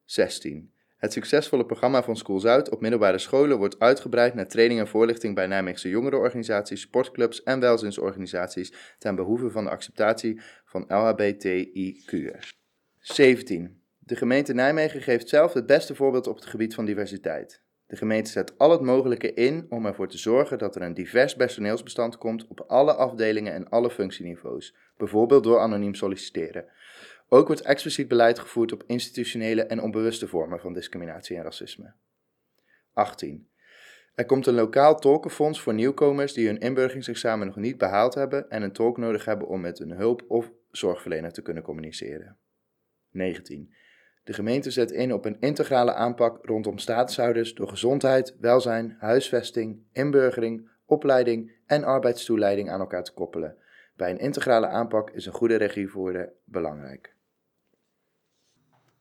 16. Het succesvolle programma van School Zuid op middelbare scholen wordt uitgebreid naar training en voorlichting bij Nijmeegse jongerenorganisaties, sportclubs en welzijnsorganisaties ten behoeve van de acceptatie van LHBTIQ'ers. 17. De gemeente Nijmegen geeft zelf het beste voorbeeld op het gebied van diversiteit. De gemeente zet al het mogelijke in om ervoor te zorgen dat er een divers personeelsbestand komt op alle afdelingen en alle functieniveaus, bijvoorbeeld door anoniem solliciteren. Ook wordt expliciet beleid gevoerd op institutionele en onbewuste vormen van discriminatie en racisme. 18. Er komt een lokaal tolkenfonds voor nieuwkomers die hun inburgeringsexamen nog niet behaald hebben en een tolk nodig hebben om met een hulp- of zorgverlener te kunnen communiceren. 19. De gemeente zet in op een integrale aanpak rondom statushouders door gezondheid, welzijn, huisvesting, inburgering, opleiding en arbeidstoeleiding aan elkaar te koppelen. Bij een integrale aanpak is een goede regievoerder belangrijk.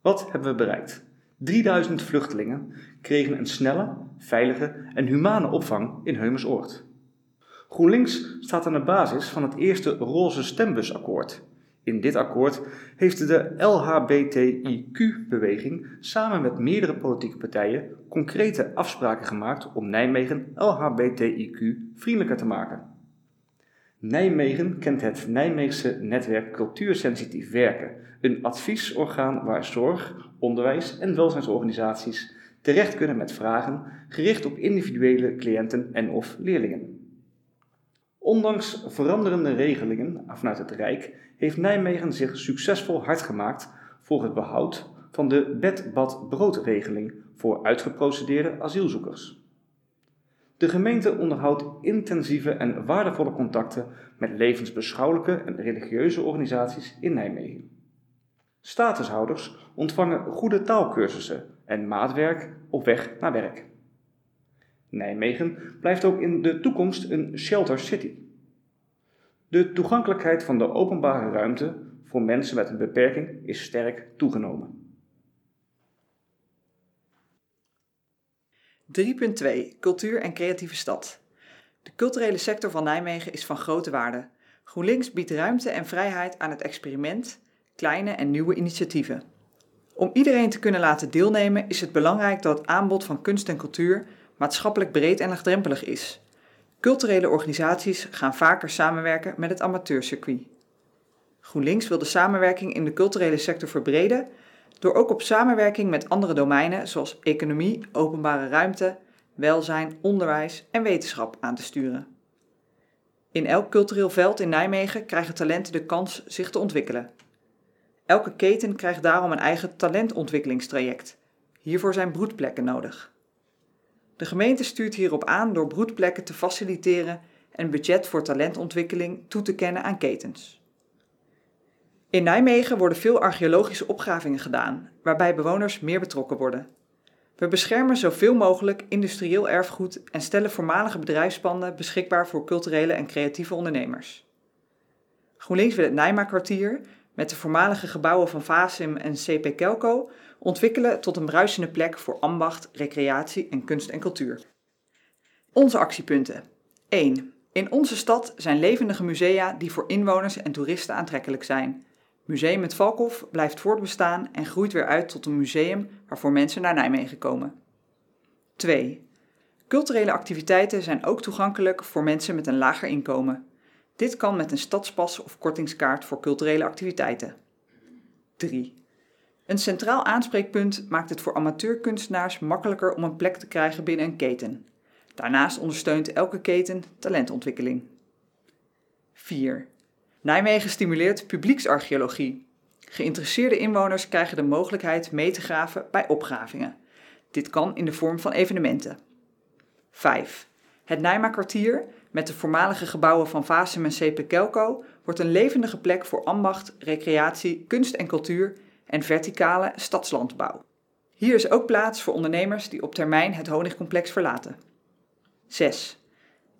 Wat hebben we bereikt? 3000 vluchtelingen kregen een snelle, veilige en humane opvang in Heumersoord. GroenLinks staat aan de basis van het eerste Roze Stembusakkoord. In dit akkoord heeft de LHBTIQ-beweging samen met meerdere politieke partijen concrete afspraken gemaakt om Nijmegen LHBTIQ vriendelijker te maken. Nijmegen kent het Nijmeegse netwerk Cultuursensitief Werken, een adviesorgaan waar zorg, onderwijs en welzijnsorganisaties terecht kunnen met vragen gericht op individuele cliënten en of leerlingen. Ondanks veranderende regelingen vanuit het Rijk heeft Nijmegen zich succesvol hard gemaakt voor het behoud van de bed-bad-broodregeling voor uitgeprocedeerde asielzoekers. De gemeente onderhoudt intensieve en waardevolle contacten met levensbeschouwelijke en religieuze organisaties in Nijmegen. Statushouders ontvangen goede taalkursussen en maatwerk op weg naar werk. Nijmegen blijft ook in de toekomst een shelter city. De toegankelijkheid van de openbare ruimte voor mensen met een beperking is sterk toegenomen. 3.2 Cultuur en creatieve stad. De culturele sector van Nijmegen is van grote waarde. GroenLinks biedt ruimte en vrijheid aan het experiment, kleine en nieuwe initiatieven. Om iedereen te kunnen laten deelnemen is het belangrijk dat het aanbod van kunst en cultuur maatschappelijk breed en laagdrempelig is. Culturele organisaties gaan vaker samenwerken met het amateurcircuit. GroenLinks wil de samenwerking in de culturele sector verbreden door ook op samenwerking met andere domeinen zoals economie, openbare ruimte, welzijn, onderwijs en wetenschap aan te sturen. In elk cultureel veld in Nijmegen krijgen talenten de kans zich te ontwikkelen. Elke keten krijgt daarom een eigen talentontwikkelingstraject. Hiervoor zijn broedplekken nodig. De gemeente stuurt hierop aan door broedplekken te faciliteren en budget voor talentontwikkeling toe te kennen aan ketens. In Nijmegen worden veel archeologische opgravingen gedaan, waarbij bewoners meer betrokken worden. We beschermen zoveel mogelijk industrieel erfgoed en stellen voormalige bedrijfspanden beschikbaar voor culturele en creatieve ondernemers. GroenLinks wil het Nijma-kwartier, met de voormalige gebouwen van Vasim en CP Kelco, ontwikkelen tot een bruisende plek voor ambacht, recreatie en kunst en cultuur. Onze actiepunten. 1. In onze stad zijn levendige musea die voor inwoners en toeristen aantrekkelijk zijn. Museum het Valkhof blijft voortbestaan en groeit weer uit tot een museum waarvoor mensen naar Nijmegen komen. 2. Culturele activiteiten zijn ook toegankelijk voor mensen met een lager inkomen. Dit kan met een stadspas of kortingskaart voor culturele activiteiten. 3. Een centraal aanspreekpunt maakt het voor amateurkunstenaars makkelijker om een plek te krijgen binnen een keten. Daarnaast ondersteunt elke keten talentontwikkeling. 4. Nijmegen stimuleert publieksarcheologie. Geïnteresseerde inwoners krijgen de mogelijkheid mee te graven bij opgravingen. Dit kan in de vorm van evenementen. 5. Het Nijma-kwartier, met de voormalige gebouwen van Vasem en CP Kelco, wordt een levendige plek voor ambacht, recreatie, kunst en cultuur en verticale stadslandbouw. Hier is ook plaats voor ondernemers die op termijn het honingcomplex verlaten. 6.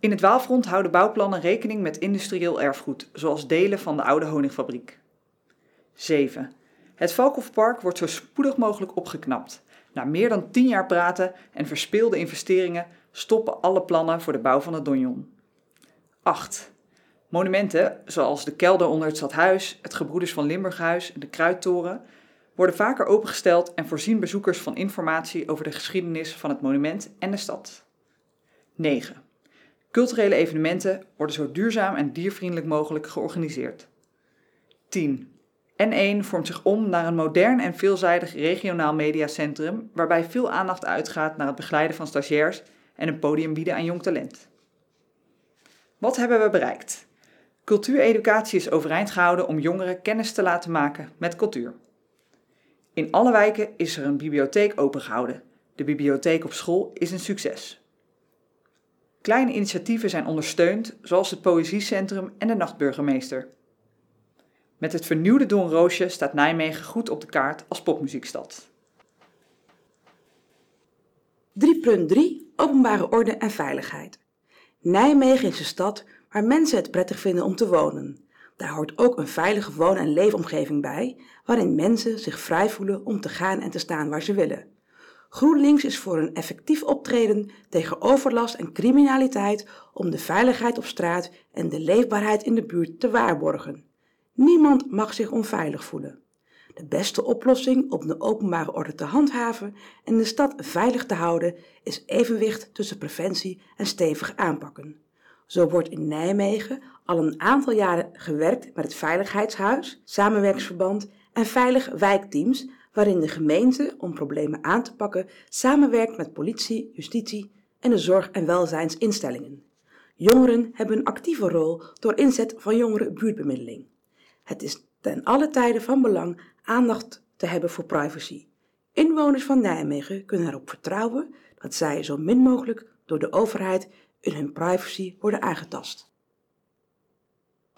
In het Waalfront houden bouwplannen rekening met industrieel erfgoed, zoals delen van de oude honingfabriek. 7. Het Valkhofpark wordt zo spoedig mogelijk opgeknapt. Na meer dan 10 jaar praten en verspeelde investeringen stoppen alle plannen voor de bouw van het donjon. 8. Monumenten, zoals de kelder onder het stadhuis, het Gebroeders van Limburghuis en de Kruidtoren, worden vaker opengesteld en voorzien bezoekers van informatie over de geschiedenis van het monument en de stad. 9. Culturele evenementen worden zo duurzaam en diervriendelijk mogelijk georganiseerd. 10. N1 vormt zich om naar een modern en veelzijdig regionaal mediacentrum waarbij veel aandacht uitgaat naar het begeleiden van stagiairs en een podium bieden aan jong talent. Wat hebben we bereikt? Cultuureducatie is overeind gehouden om jongeren kennis te laten maken met cultuur. In alle wijken is er een bibliotheek opengehouden. De bibliotheek op school is een succes. Kleine initiatieven zijn ondersteund, zoals het Poëziecentrum en de Nachtburgemeester. Met het vernieuwde Doornroosje staat Nijmegen goed op de kaart als popmuziekstad. 3.3 Openbare orde en veiligheid. Nijmegen is een stad waar mensen het prettig vinden om te wonen. Daar hoort ook een veilige woon- en leefomgeving bij, waarin mensen zich vrij voelen om te gaan en te staan waar ze willen. GroenLinks is voor een effectief optreden tegen overlast en criminaliteit om de veiligheid op straat en de leefbaarheid in de buurt te waarborgen. Niemand mag zich onveilig voelen. De beste oplossing om de openbare orde te handhaven en de stad veilig te houden is evenwicht tussen preventie en stevig aanpakken. Zo wordt in Nijmegen al een aantal jaren gewerkt met het Veiligheidshuis, samenwerksverband en veilig wijkteams, waarin de gemeente, om problemen aan te pakken, samenwerkt met politie, justitie en de zorg- en welzijnsinstellingen. Jongeren hebben een actieve rol door inzet van jongeren buurtbemiddeling. Het is ten alle tijden van belang aandacht te hebben voor privacy. Inwoners van Nijmegen kunnen erop vertrouwen dat zij zo min mogelijk door de overheid in hun privacy worden aangetast.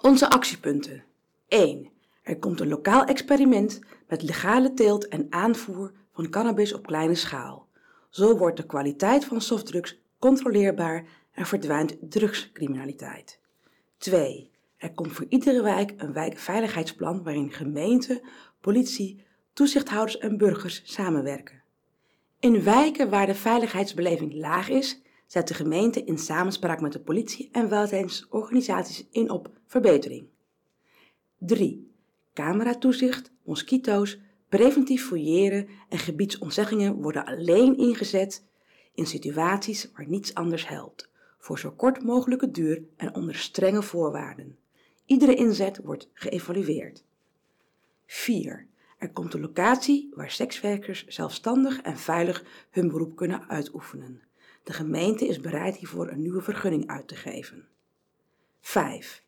Onze actiepunten. 1. Er komt een lokaal experiment met legale teelt en aanvoer van cannabis op kleine schaal. Zo wordt de kwaliteit van softdrugs controleerbaar en verdwijnt drugscriminaliteit. 2. Er komt voor iedere wijk een wijkveiligheidsplan waarin gemeente, politie, toezichthouders en burgers samenwerken. In wijken waar de veiligheidsbeleving laag is, zet de gemeente in samenspraak met de politie en welzijnsorganisaties in op verbetering. 3. Cameratoezicht, mosquito's, preventief fouilleren en gebiedsontzeggingen worden alleen ingezet in situaties waar niets anders helpt, voor zo kort mogelijke duur en onder strenge voorwaarden. Iedere inzet wordt geëvalueerd. 4. Er komt een locatie waar sekswerkers zelfstandig en veilig hun beroep kunnen uitoefenen. De gemeente is bereid hiervoor een nieuwe vergunning uit te geven. 5.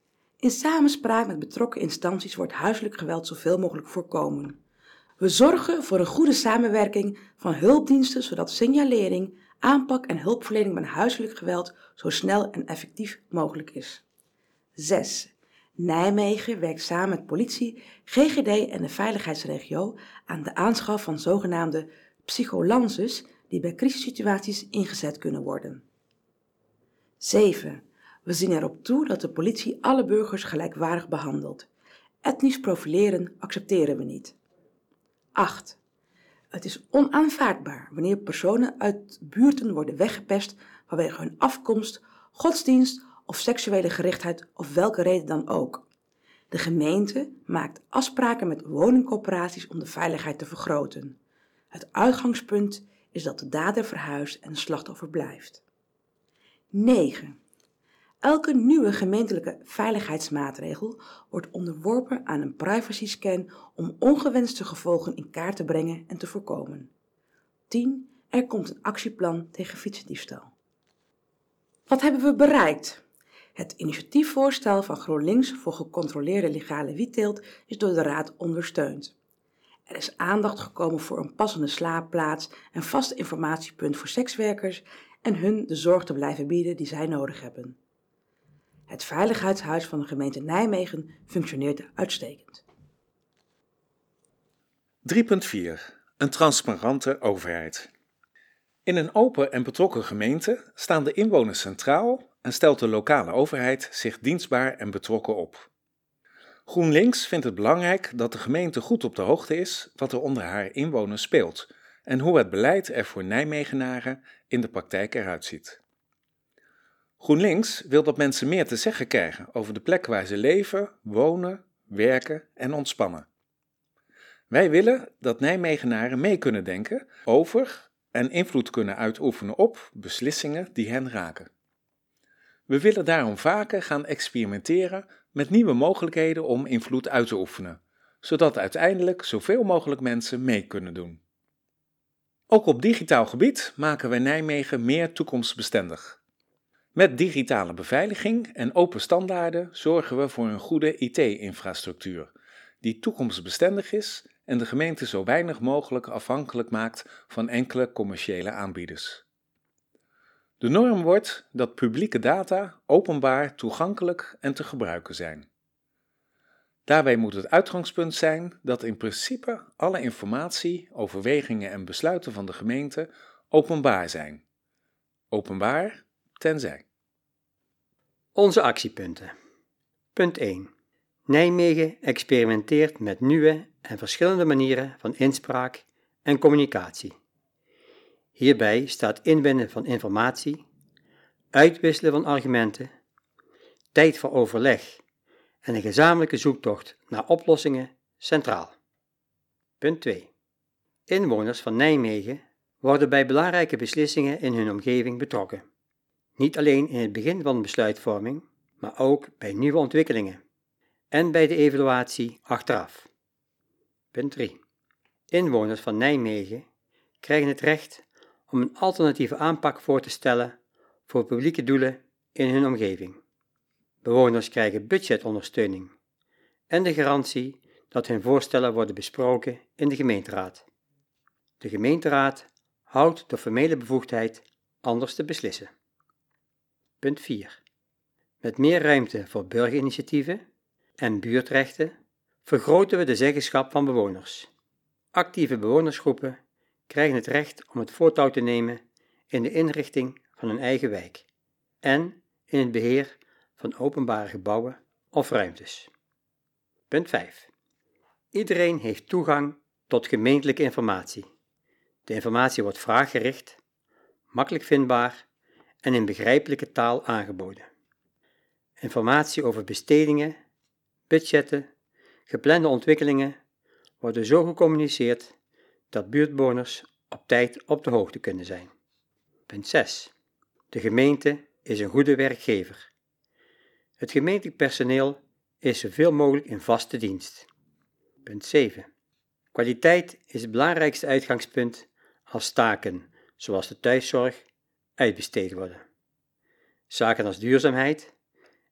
In samenspraak met betrokken instanties wordt huiselijk geweld zoveel mogelijk voorkomen. We zorgen voor een goede samenwerking van hulpdiensten zodat signalering, aanpak en hulpverlening bij huiselijk geweld zo snel en effectief mogelijk is. 6. Nijmegen werkt samen met politie, GGD en de veiligheidsregio aan de aanschaf van zogenaamde psycholances die bij crisissituaties ingezet kunnen worden. 7. We zien erop toe dat de politie alle burgers gelijkwaardig behandelt. Etnisch profileren accepteren we niet. 8. Het is onaanvaardbaar wanneer personen uit buurten worden weggepest vanwege hun afkomst, godsdienst of seksuele gerichtheid of welke reden dan ook. De gemeente maakt afspraken met woningcorporaties om de veiligheid te vergroten. Het uitgangspunt is dat de dader verhuist en het slachtoffer blijft. 9. Elke nieuwe gemeentelijke veiligheidsmaatregel wordt onderworpen aan een privacyscan om ongewenste gevolgen in kaart te brengen en te voorkomen. 10. Er komt een actieplan tegen fietsendiefstal. Wat hebben we bereikt? Het initiatiefvoorstel van GroenLinks voor gecontroleerde legale wietteelt is door de Raad ondersteund. Er is aandacht gekomen voor een passende slaapplaats en vast informatiepunt voor sekswerkers en hun de zorg te blijven bieden die zij nodig hebben. Het Veiligheidshuis van de gemeente Nijmegen functioneert uitstekend. 3.4 Een transparante overheid. In een open en betrokken gemeente staan de inwoners centraal en stelt de lokale overheid zich dienstbaar en betrokken op. GroenLinks vindt het belangrijk dat de gemeente goed op de hoogte is wat er onder haar inwoners speelt en hoe het beleid er voor Nijmegenaren in de praktijk eruit ziet. GroenLinks wil dat mensen meer te zeggen krijgen over de plek waar ze leven, wonen, werken en ontspannen. Wij willen dat Nijmegenaren mee kunnen denken over en invloed kunnen uitoefenen op beslissingen die hen raken. We willen daarom vaker gaan experimenteren met nieuwe mogelijkheden om invloed uit te oefenen, zodat uiteindelijk zoveel mogelijk mensen mee kunnen doen. Ook op digitaal gebied maken wij Nijmegen meer toekomstbestendig. Met digitale beveiliging en open standaarden zorgen we voor een goede IT-infrastructuur, die toekomstbestendig is en de gemeente zo weinig mogelijk afhankelijk maakt van enkele commerciële aanbieders. De norm wordt dat publieke data openbaar, toegankelijk en te gebruiken zijn. Daarbij moet het uitgangspunt zijn dat in principe alle informatie, overwegingen en besluiten van de gemeente openbaar zijn. Openbaar tenzij. Onze actiepunten. Punt 1. Nijmegen experimenteert met nieuwe en verschillende manieren van inspraak en communicatie. Hierbij staat inwinnen van informatie, uitwisselen van argumenten, tijd voor overleg en een gezamenlijke zoektocht naar oplossingen centraal. Punt 2. Inwoners van Nijmegen worden bij belangrijke beslissingen in hun omgeving betrokken. Niet alleen in het begin van besluitvorming, maar ook bij nieuwe ontwikkelingen en bij de evaluatie achteraf. Punt 3. Inwoners van Nijmegen krijgen het recht om een alternatieve aanpak voor te stellen voor publieke doelen in hun omgeving. Bewoners krijgen budgetondersteuning en de garantie dat hun voorstellen worden besproken in de gemeenteraad. De gemeenteraad houdt de formele bevoegdheid anders te beslissen. Punt 4. Met meer ruimte voor burgerinitiatieven en buurtrechten vergroten we de zeggenschap van bewoners. Actieve bewonersgroepen krijgen het recht om het voortouw te nemen in de inrichting van hun eigen wijk en in het beheer van openbare gebouwen of ruimtes. Punt 5. Iedereen heeft toegang tot gemeentelijke informatie. De informatie wordt vraaggericht, makkelijk vindbaar en in begrijpelijke taal aangeboden. Informatie over bestedingen, budgetten, geplande ontwikkelingen worden zo gecommuniceerd dat buurtbewoners op tijd op de hoogte kunnen zijn. Punt 6. De gemeente is een goede werkgever. Het gemeentelijk personeel is zoveel mogelijk in vaste dienst. Punt 7. Kwaliteit is het belangrijkste uitgangspunt als taken, zoals de thuiszorg, uitbesteed worden. Zaken als duurzaamheid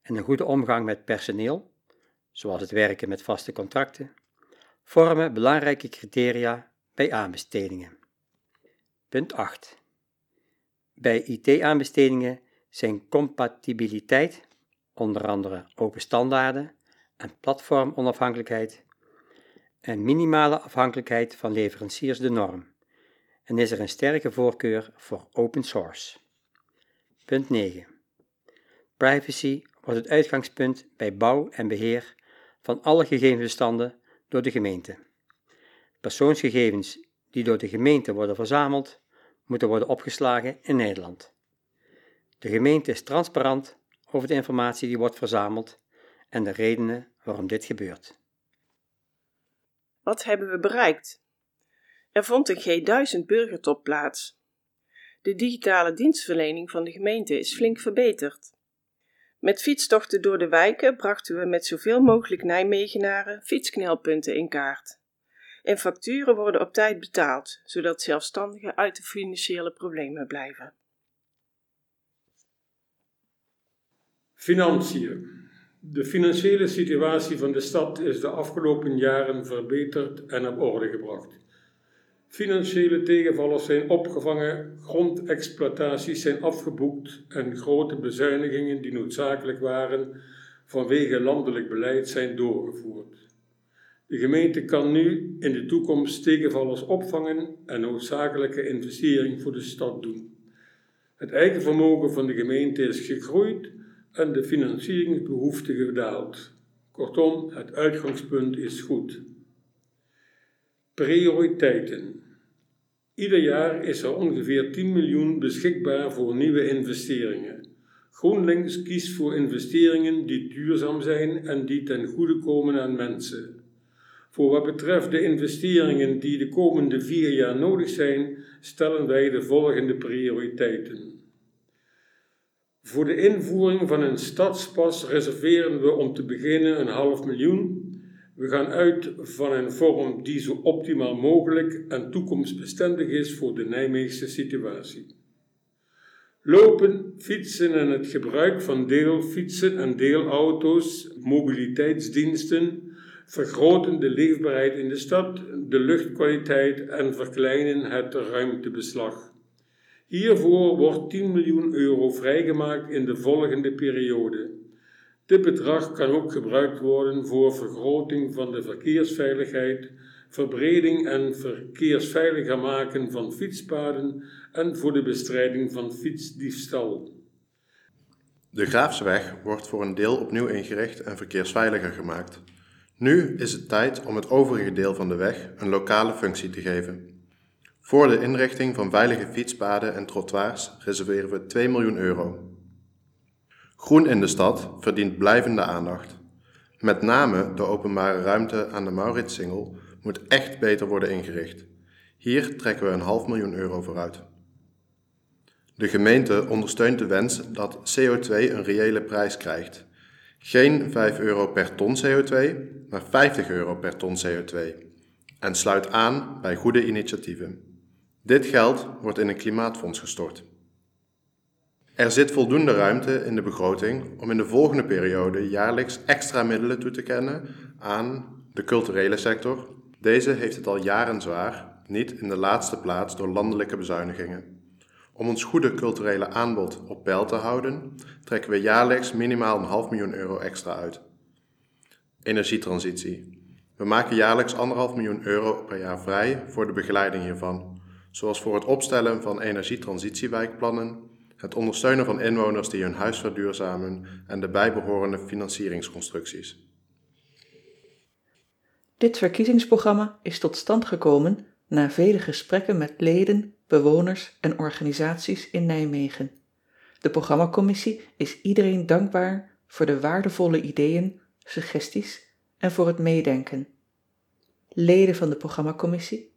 en een goede omgang met personeel, zoals het werken met vaste contracten, vormen belangrijke criteria bij aanbestedingen. Punt 8. Bij IT-aanbestedingen zijn compatibiliteit, onder andere open standaarden en platformonafhankelijkheid, en minimale afhankelijkheid van leveranciers de norm en is er een sterke voorkeur voor open source. Punt 9. Privacy wordt het uitgangspunt bij bouw en beheer van alle gegevensbestanden door de gemeente. Persoonsgegevens die door de gemeente worden verzameld, moeten worden opgeslagen in Nederland. De gemeente is transparant over de informatie die wordt verzameld en de redenen waarom dit gebeurt. Wat hebben we bereikt? Er vond een G1000 burgertop plaats. De digitale dienstverlening van de gemeente is flink verbeterd. Met fietstochten door de wijken brachten we met zoveel mogelijk Nijmegenaren fietsknelpunten in kaart en facturen worden op tijd betaald, zodat zelfstandigen uit de financiële problemen blijven. Financiën. De financiële situatie van de stad is de afgelopen jaren verbeterd en op orde gebracht. Financiële tegenvallers zijn opgevangen, grondexploitaties zijn afgeboekt en grote bezuinigingen die noodzakelijk waren vanwege landelijk beleid zijn doorgevoerd. De gemeente kan nu in de toekomst tegenvallers opvangen en noodzakelijke investering voor de stad doen. Het eigen vermogen van de gemeente is gegroeid en de financieringsbehoefte gedaald. Kortom, het uitgangspunt is goed. Prioriteiten. Ieder jaar is er ongeveer 10 miljoen beschikbaar voor nieuwe investeringen. GroenLinks kiest voor investeringen die duurzaam zijn en die ten goede komen aan mensen. Voor wat betreft de investeringen die de komende vier jaar nodig zijn, stellen wij de volgende prioriteiten. Voor de invoering van een stadspas reserveren we om te beginnen een half miljoen. We gaan uit van een vorm die zo optimaal mogelijk en toekomstbestendig is voor de Nijmeegse situatie. Lopen, fietsen en het gebruik van deelfietsen en deelauto's, mobiliteitsdiensten, vergroten de leefbaarheid in de stad, de luchtkwaliteit en verkleinen het ruimtebeslag. Hiervoor wordt 10 miljoen euro vrijgemaakt in de volgende periode. Dit bedrag kan ook gebruikt worden voor vergroting van de verkeersveiligheid, verbreding en verkeersveiliger maken van fietspaden en voor de bestrijding van fietsdiefstal. De Graafseweg wordt voor een deel opnieuw ingericht en verkeersveiliger gemaakt. Nu is het tijd om het overige deel van de weg een lokale functie te geven. Voor de inrichting van veilige fietspaden en trottoirs reserveren we 2 miljoen euro. Groen in de stad verdient blijvende aandacht. Met name de openbare ruimte aan de Mauritsingel moet echt beter worden ingericht. Hier trekken we een half miljoen euro vooruit. De gemeente ondersteunt de wens dat CO2 een reële prijs krijgt. Geen 5 euro per ton CO2, maar 50 euro per ton CO2. En sluit aan bij goede initiatieven. Dit geld wordt in een klimaatfonds gestort. Er zit voldoende ruimte in de begroting om in de volgende periode jaarlijks extra middelen toe te kennen aan de culturele sector. Deze heeft het al jaren zwaar, niet in de laatste plaats door landelijke bezuinigingen. Om ons goede culturele aanbod op peil te houden, trekken we jaarlijks minimaal een half miljoen euro extra uit. Energietransitie. We maken jaarlijks anderhalf miljoen euro per jaar vrij voor de begeleiding hiervan, zoals voor het opstellen van energietransitiewijkplannen, het ondersteunen van inwoners die hun huis verduurzamen en de bijbehorende financieringsconstructies. Dit verkiezingsprogramma is tot stand gekomen na vele gesprekken met leden, bewoners en organisaties in Nijmegen. De programmacommissie is iedereen dankbaar voor de waardevolle ideeën, suggesties en voor het meedenken. Leden van de programmacommissie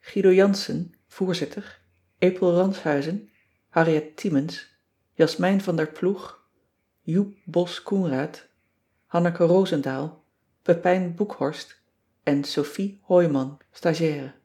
Guido Jansen, voorzitter, Epel Ranshuizen, Harriet Tiemens, Jasmijn van der Ploeg, Joep Bos-Koenraad, Hanneke Roosendaal, Pepijn Boekhorst en Sophie Hoijman, stagiaire.